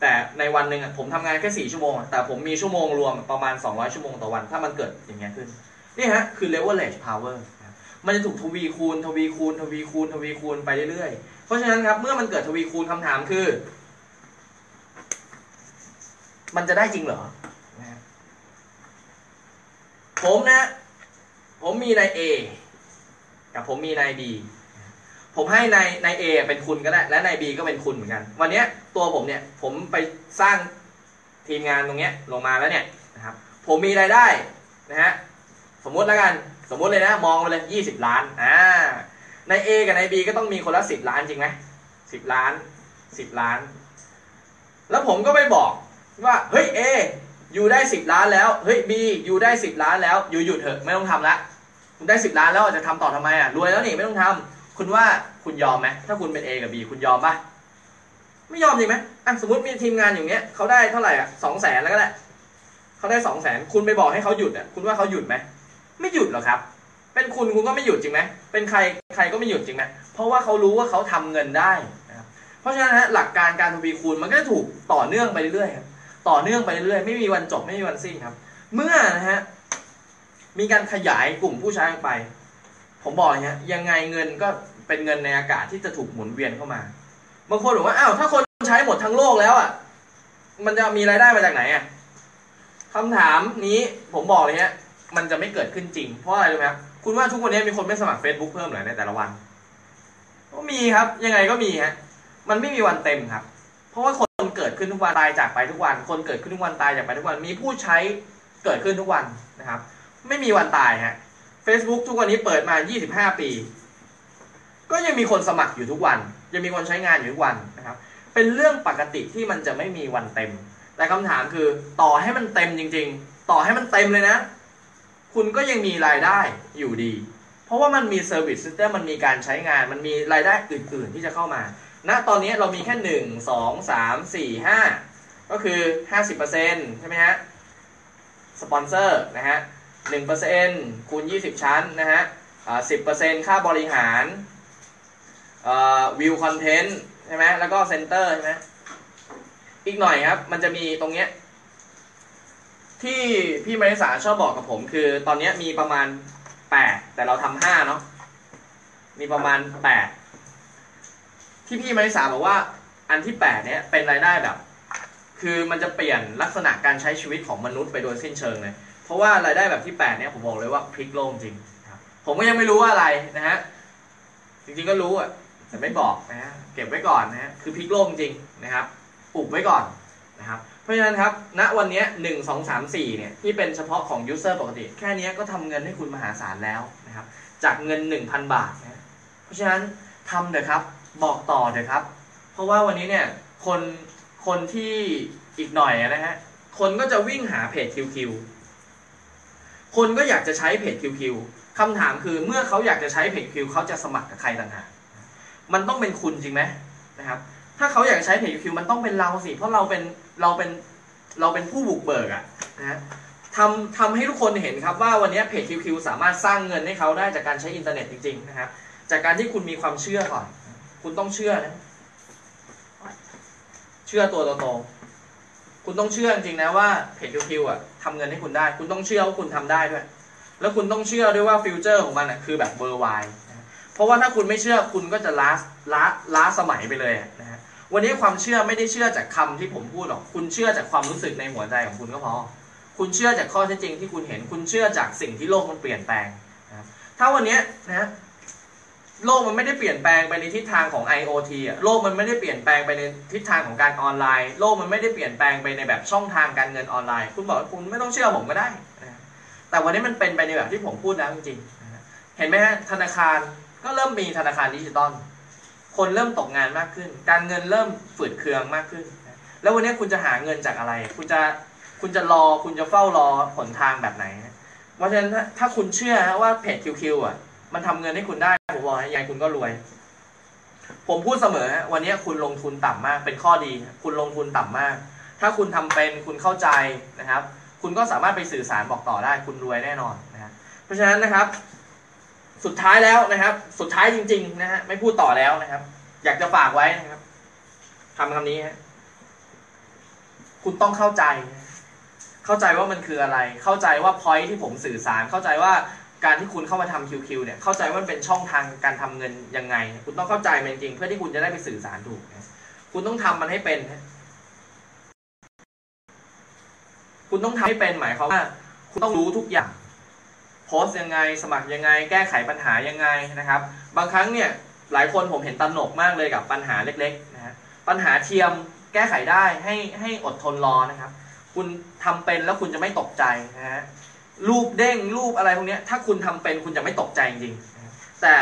S1: แต่ในวันหนึ่งอะผมทำงานแค่สี่ชั่วโมง แต่ผมมีชั่วโมงรวมประมาณ200ชั่วโมงต่อวัน ถ้ามันเกิดอย่างเงี้ยขึ้น นี่ฮะ คือ leverage power นะครับ มันจะถูกทวีคูณ ทวีคูณ ทวีคูณ ทวีคูณไปเรื่อยๆ เพราะฉะนั้นครับ เมื่อมันเกิดทวีคูณคำถามคือ มันจะได้จริงเหรอ ผมนะ ผมมีนาย A กับผมมีนาย B ผมให้นายนายเอเป็นคุณก็ได้ และนายบีก็เป็นคุณเหมือนกัน วันนี้ตัวผมเนี่ย ผมไปสร้างทีมงานตรงเนี้ยลงมาแล้วเนี่ยนะครับ ผมมีรายได้นะฮะ สมมติแล้วกัน สมมุติเลยนะมองไปเลยยี่สิบล้านอ่าในายเอกับในายบีก็ต้องมีคนละสิบล้านจริงไหมสิบล้านสิบล้าน แล้วผมก็ไปบอกว่าเฮ้ยเออยู่ได้สิบล้านแล้วเฮ้ยบีอยู่ได้สิบล้านแล้วอยู่หยุดเถอะไม่ต้องทำละคุณได้สิบล้านแล้วจะทำต่อทำไมอะรวยแล้วนี่ไม่ต้องทำคุณว่าคุณยอมไหมถ้าคุณเป็น A กับ B คุณยอมปะไม่ยอมจริงไหมอะสมมติมีทีมงานอย่างเงี้ยเขาได้เท่าไหร่อะสองแสนแล้วก็ได้เขาได้สองแสนคุณไปบอกให้เขาหยุดอะคุณว่าเขาหยุดไหม ไม่หยุดหรอกครับ เป็นคุณคุณก็ไม่หยุดจริงไหมเป็นใครใครก็ไม่หยุดจริงไหมเพราะว่าเขารู้ว่าเขาทำเงินได้นะครับเพราะฉะนั้นฮะหลักการการทวีคูณมันก็จะถูกต่อเนื่องไปเรื่อยๆครับต่อเนื่องไปเรื่อยๆไม่มีวันจบไม่มีวันสิ้นครับ เมื่อนะฮะมีการขยายกลุ่มผู้ใช้ออกไป ผมบอกเลยฮะยังไงเงินก็เป็นเงินในอากาศที่จะถูกหมุนเวียนเข้ามาบางคนบอกว่าอ้าวถ้าคนใช้หมดทั้งโลกแล้วอะมันจะมีรายได้มาจากไหนอะคำถามนี้ผมบอกเลยฮะ มันจะไม่เกิดขึ้นจริง เพราะอะไรรู้ไหมครับคุณว่าทุกวันนี้มีคนไม่สมัคร Facebook เพิ่มเหรอในแต่ละวัน ก็มีครับ ยังไงก็มีฮะมันไม่มีวันเต็มครับ เพราะว่าคนเกิดขึ้นทุกวันตายจากไปทุกวัน คนเกิดขึ้นทุกวันตายจากไปทุกวัน มีผู้ใช้เกิดขึ้นทุกวันนะครับ ไม่มีวันตายฮะ Facebook ทุกวันนี้เปิดมา 25 ปี ก็ยังมีคนสมัครอยู่ทุกวัน ยังมีคนใช้งานอยู่ทุกวันนะครับ เป็นเรื่องปกติที่มันจะไม่มีวันเต็ม แต่คำถามคือต่อให้มันเต็มจริง ๆ ต่อให้มันเต็มเลยนะ คุณก็ยังมีรายได้อยู่ดี เพราะว่ามันมี service system มันมีการใช้งาน มันมีรายได้อื่น ๆ ที่จะเข้ามาณตอนนี้เรามีแค่หนึ่งสองสามสี่ห้าก็คือห้าสิบเปอร์เซ็นใช่ไหมฮะ สปอนเซอร์นะฮะหนึ่งเปอร์เซ็นคูณยี่สิบชั้นนะฮะสิบเปอร์เซ็นค่าบริหาร view content ใช่ไหมแล้วก็ center ใช่ไหมอีกหน่อยครับ มันจะมีตรงเนี้ย ที่พี่มาริสาชอบบอกกับผม คือตอนนี้มีประมาณแปดแต่เราทำห้าเนาะมีประมาณแปดที่พี่มาริสาบอกว่า อันที่แปดเนี้ยเป็นรายได้แบบ คือมันจะเปลี่ยนลักษณะการใช้ชีวิตของมนุษย์ไปโดยสิ้นเชิงเลย เพราะว่ารายได้แบบที่แปดเนี้ยผมบอกเลยว่าพลิกโลกจริงผมก็ยังไม่รู้ว่าอะไรนะฮะจริงๆก็รู้อะแต่ไม่บอกนะฮะเก็บไว้ก่อนนะฮะคือพลิกโลกจริงนะครับอุบไว้ก่อนนะครับ เพราะฉะนั้นครับ ณ วันนี้หนึ่งสองสามสี่เนี่ย ที่เป็นเฉพาะของ user ปกติ แค่นี้ก็ทำเงินให้คุณมหาศาลแล้วนะครับ จากเงิน 1,000 บาทนะ เพราะฉะนั้นทำเถอะครับ บอกต่อเถอะครับ เพราะว่าวันนี้เนี่ย คน คนที่อีกหน่อยนะฮะ คนก็จะวิ่งหาเพจ QQ คนก็อยากจะใช้เพจ QQ คำถามคือเมื่อเขาอยากจะใช้เพจ QQ เขาจะสมัครกับใครต่างหาก มันต้องเป็นคุณจริงไหมนะครับ ถ้าเขาอยากใช้เพจ QQ มันต้องเป็นเราสิ เพราะเราเป็นเราเป็นเราเป็นผู้บุกเบิกอะนะทำทำให้ทุกคนเห็นครับว่าวันนี้เพจ QQ สามารถสร้างเงินให้เขาได้จากการใช้อินเทอร์เน็ตจริงๆนะครับ จากการที่คุณมีความเชื่อก่อน คุณต้องเชื่อนะเชื่อตัวโตๆคุณต้องเชื่อจริงๆนะว่าเพจ QQ อะทำเงินให้คุณได้ คุณต้องเชื่อว่าคุณทำได้ด้วย แล้วคุณต้องเชื่อด้วยว่า future ของมันอะคือแบบเบอร์ไวเพราะว่าถ้าคุณไม่เชื่อคุณก็จะล้าล้าล้าสมัยไปเลยอะนะฮะ วันนี้ความเชื่อไม่ได้เชื่อจากคำที่ผมพูดหรอก คุณเชื่อจากความรู้สึกในหัวใจของคุณก็พอ คุณเชื่อจากข้อเท็จจริงที่คุณเห็น คุณเชื่อจากสิ่งที่โลกมันเปลี่ยนแปลงนะครับถ้าวันนี้นะโลกมันไม่ได้เปลี่ยนแปลงไปในทิศทางของ IoT อะ โลกมันไม่ได้เปลี่ยนแปลงไปในทิศทางของการออนไลน์ โลกมันไม่ได้เปลี่ยนแปลงไปในแบบช่องทางการเงินออนไลน์ คุณบอกว่าคุณไม่ต้องเชื่อผมก็ได้นะแต่วันนี้มันเป็นไปในแบบที่ผมพูดแล้วจริงๆ เห็นไหมฮะธนาคารก็เริ่มมีธนาคารดิจิตอล คนเริ่มตกงานมากขึ้น การเงินเริ่มฝืดเคืองมากขึ้น แล้ววันนี้คุณจะหาเงินจากอะไร คุณจะคุณจะรอคุณจะเฝ้ารอผลทางแบบไหน เพราะฉะนั้นถ้าถ้าคุณเชื่อว่าเพจ QQ อะ มันทำเงินให้คุณได้ผมบอกยังไงคุณก็รวย ผมพูดเสมอวันนี้คุณลงทุนต่ำมากเป็นข้อดี คุณลงทุนต่ำมาก ถ้าคุณทำเป็นคุณเข้าใจนะครับ คุณก็สามารถไปสื่อสารบอกต่อได้ คุณรวยแน่นอนนะครับเพราะฉะนั้นนะครับ สุดท้ายแล้วนะครับ สุดท้ายจริง ๆ นะฮะไม่พูดต่อแล้วนะครับ อยากจะฝากไว้นะครับคำคำนี้ฮะคุณต้องเข้าใจ เข้าใจว่ามันคืออะไร เข้าใจว่าพอยที่ผมสื่อสาร เข้าใจว่าการที่คุณเข้ามาทำ QQ เนี่ย เข้าใจว่ามันเป็นช่องทางการทำเงินยังไง คุณต้องเข้าใจมันจริงๆเพื่อที่คุณจะได้ไปสื่อสารถูกนะคุณต้องทำมันให้เป็น คุณต้องทำให้เป็นหมายความว่า คุณต้องรู้ทุกอย่าง สต์ยังไง สมัครยังไง แก้ไขปัญหายังไงนะครับ บางครั้งเนี่ยหลายคนผมเห็นตระหนกมากเลยกับปัญหาเล็กๆนะฮะปัญหาเทียมแก้ไขได้ให้ให้อดทนรอนะครับ คุณทำเป็นแล้วคุณจะไม่ตกใจนะฮะรูปเด้งรูปอะไรพวกเนี้ยถ้าคุณทำเป็นคุณจะไม่ตกใจจริงๆแต่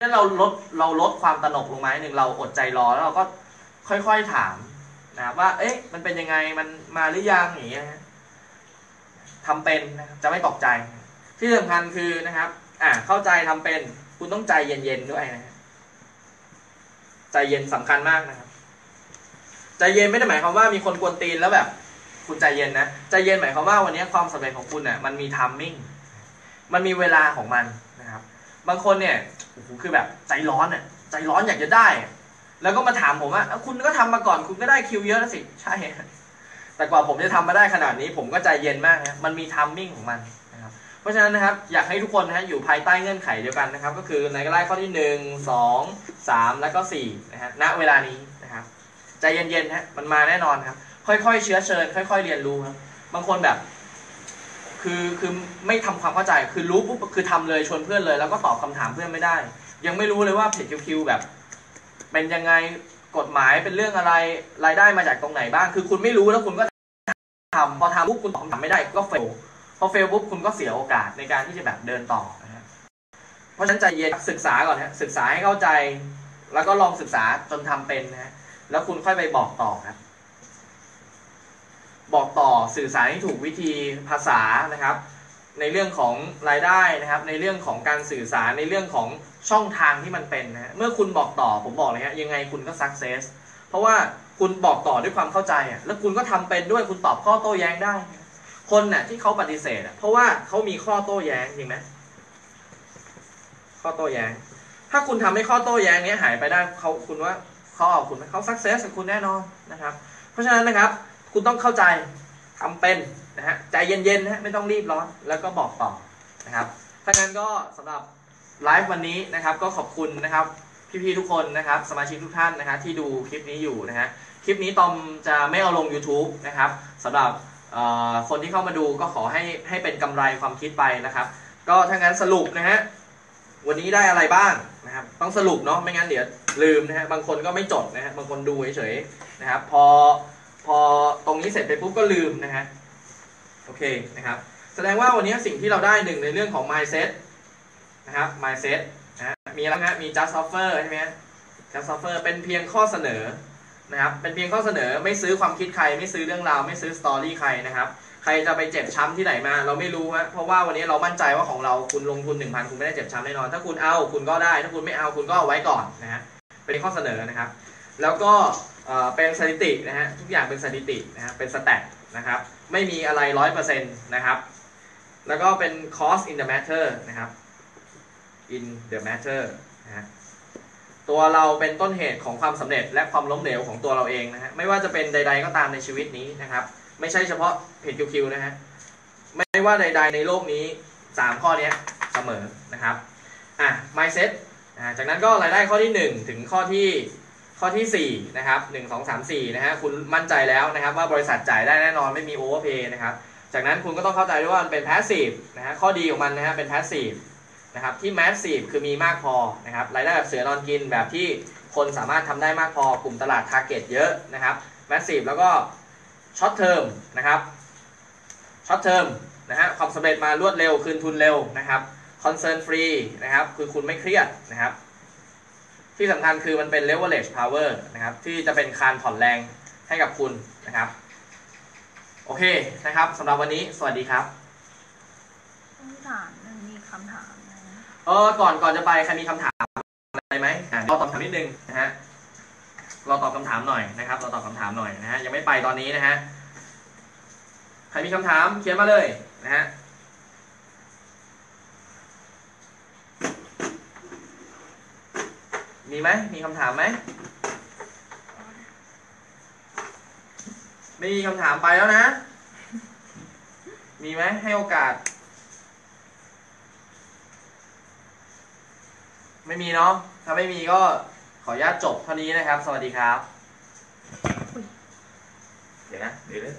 S1: ถ้าเราลดเราลดความตนกลงมาหนึ่งเราอดใจรอแล้วเราก็ค่อยๆถามนะครับว่า เอ๊ะ มันเป็นยังไงมันมาหรือยังอย่างเงี้ยทำเป็นนะครับจะไม่ตกใจ ที่สำคัญคือนะครับ อ่าเข้าใจทำเป็นคุณต้องใจเย็นๆด้วยนะฮะใจเย็นสำคัญมากนะครับ ใจเย็นไม่ได้หมายความว่ามีคนกวนตีนแล้วแบบ คุณใจเย็นนะใจเย็นหมายความว่าวันนี้ความสำเร็จของคุณเน่ะมันมีทัมมิ่งมันมีเวลาของมันนะครับ บางคนเนี่ยโอ้โหคือแบบใจร้อนอะใจร้อนอยากจะได้ แล้วก็มาถามผมว่าเอ้าคุณก็ทำมาก่อนคุณก็ได้คิวเยอะแล้วสิใช่แต่กว่าผมจะทำมาได้ขนาดนี้ ผมก็ใจเย็นมากนะมันมีทัมมิ่งของมันนะ เพราะฉะนั้นนะครับอยากให้ทุกคนนะฮะอยู่ภายใต้เงื่อนไขเดียวกันนะครับ ก็คือในไล่ข้อที่หนึ่งสองสามแล้วก็สี่นะฮะณเวลานี้นะครับใจเย็นๆฮะมันมาแน่นอนครับ ค่อยๆ เชื้อเชิญ ค่อย ๆ เรียนรู้ครับบางคนแบบ คือคือไม่ทำความเข้าใจคือรู้ปุ๊บคือทำเลยชวนเพื่อนเลย แล้วก็ตอบคำถามเพื่อนไม่ได้ ยังไม่รู้เลยว่าเพจคิวแบบ เป็นยังไงกฎหมายเป็นเรื่องอะไรรายได้มาจากตรงไหนบ้าง คือคุณไม่รู้แล้วคุณก็ทำพอทำปุ๊บคุณตอบคำถามไม่ได้ก็เฟล พอเฟลปุ๊บคุณก็เสียโอกาสในการที่จะแบบเดินต่อนะฮะเพราะฉะนั้นใจเย็นศึกษาก่อนฮะศึกษาให้เข้าใจแล้วก็ลองศึกษาจนทำเป็นนะฮะแล้วคุณค่อยไปบอกต่อครับ บอกต่อสื่อสารให้ถูกวิธีภาษานะครับ ในเรื่องของรายได้นะครับ ในเรื่องของการสื่อสารในเรื่องของช่องทางที่มันเป็นนะฮะเมื่อคุณบอกต่อผมบอกเลยฮะยังไงคุณก็สักเซสเพราะว่าคุณบอกต่อด้วยความเข้าใจอะแล้วคุณก็ทำเป็นด้วยคุณตอบข้อโต้แย้งได้ คนน่ะที่เขาปฏิเสธอะเพราะว่าเขามีข้อโต้แย้งจริงไหมข้อโต้แย้ง ถ้าคุณทำให้ข้อโต้แย้งนี้หายไปได้เขาคุณว่าเขาเอาคุณเขาสักเซสกับคุณแน่นอนนะครับ เพราะฉะนั้นนะครับ คุณต้องเข้าใจทำเป็นนะฮะใจเย็นๆนะไม่ต้องรีบร้อนแล้วก็บอกต่อนะครับถ้างั้นก็สำหรับไลฟ์วันนี้นะครับ ก็ขอบคุณนะครับพี่ๆทุกคนนะครับ สมาชิกทุกท่านนะฮะที่ดูคลิปนี้อยู่นะฮะคลิปนี้ตอมจะไม่เอาลง YouTube นะครับสำหรับ คนที่เข้ามาดูก็ขอให้ให้เป็นกำไรความคิดไปนะครับ ก็ถ้างั้นสรุปนะฮะวันนี้ได้อะไรบ้างนะครับ ต้องสรุปเนาะไม่งั้นเดี๋ยวลืมนะฮะบางคนก็ไม่จดนะฮะบางคนดูเฉยๆนะครับ พอพอตรงนี้เสร็จไปปุ๊บก็ลืมนะฮะโอเคนะครับ แสดงว่าวันนี้สิ่งที่เราได้หนึ่งในเรื่องของ mindset นะครับ mindset นะฮะมีอะไรนะมี just offer ใช่ไหม just offer เป็นเพียงข้อเสนอ นะครับเป็นเพียงข้อเสนอไม่ซื้อความคิดใคร ไม่ซื้อเรื่องราวไม่ซื้อสตอรี่ใครนะครับใครจะไปเจ็บช้ำที่ไหนมา เราไม่รู้ฮะเพราะว่าวันนี้เรามั่นใจว่าของเราคุณลงทุน 1,000 คุณไม่ได้เจ็บช้ำแน่นอน ถ้าคุณเอาคุณก็ได้ ถ้าคุณไม่เอาคุณก็เอาไว้ก่อนนะฮะเป็นข้อเสนอนะครับ แล้วก็เอ่อเป็นสถิตินะฮะทุกอย่างเป็นสถิตินะฮะเป็นสแตทนะครับไม่มีอะไรร้อยเปอร์เซ็นต์นะครับแล้วก็เป็น cost in the matter นะครับ in the matter นะฮะ ตัวเราเป็นต้นเหตุของความสำเร็จและความล้มเหลวของตัวเราเองนะฮะไม่ว่าจะเป็นใด ๆก็ตามในชีวิตนี้นะครับ ไม่ใช่เฉพาะเพจคิวๆนะฮะไม่ว่าใด ๆ ในโลกนี้ 3 ข้อเนี้ยเสมอนะครับอะ mindset อ่าจากนั้นก็รายได้ข้อที่ 1 ถึงข้อที่ข้อที่4นะครับ1 2 3 4นะฮะคุณมั่นใจแล้วนะครับ ว่าบริษัทจ่ายได้แน่นอนไม่มี overpay นะครับจากนั้นคุณก็ต้องเข้าใจด้วยว่ามันเป็น passive นะฮะข้อดีของมันนะฮะเป็น passive นะครับที่ massive คือมีมากพอนะครับรายได้แบบเสือนอนกินแบบที่คนสามารถทำได้มากพอกลุ่มตลาด target เยอะนะครับ massive แล้วก็ short term นะครับ short term นะฮะความสำเร็จมารวดเร็วคืนทุนเร็วนะครับ concern free นะครับคือคุณไม่เครียดนะครับ ที่สำคัญคือมันเป็น leverage power นะครับที่จะเป็นคานผ่อนแรงให้กับคุณนะครับ โอเคนะครับสำหรับวันนี้สวัสดีครับ
S2: ต้องถามมันมีคำถาม
S1: เออก่อนก่อนจะไปใครมีคำถามอะไรไหมอะรอตอบคำถามนิดนึงนะฮะรอตอบคำถามหน่อยนะครับรอตอบคำถามหน่อยนะฮะยังไม่ไปตอนนี้นะฮะใครมีคำถามเขียนมาเลยนะฮะมีไหมมีคำถามไหมไม่มีคำถามไปแล้วนะ มีไหมให้โอกาส ไม่มีเนาะถ้าไม่มีก็ขออนุญาตจบเท่านี้นะครับ สวัสดีครับ เดี๋ยวนะเดี๋ยวนะ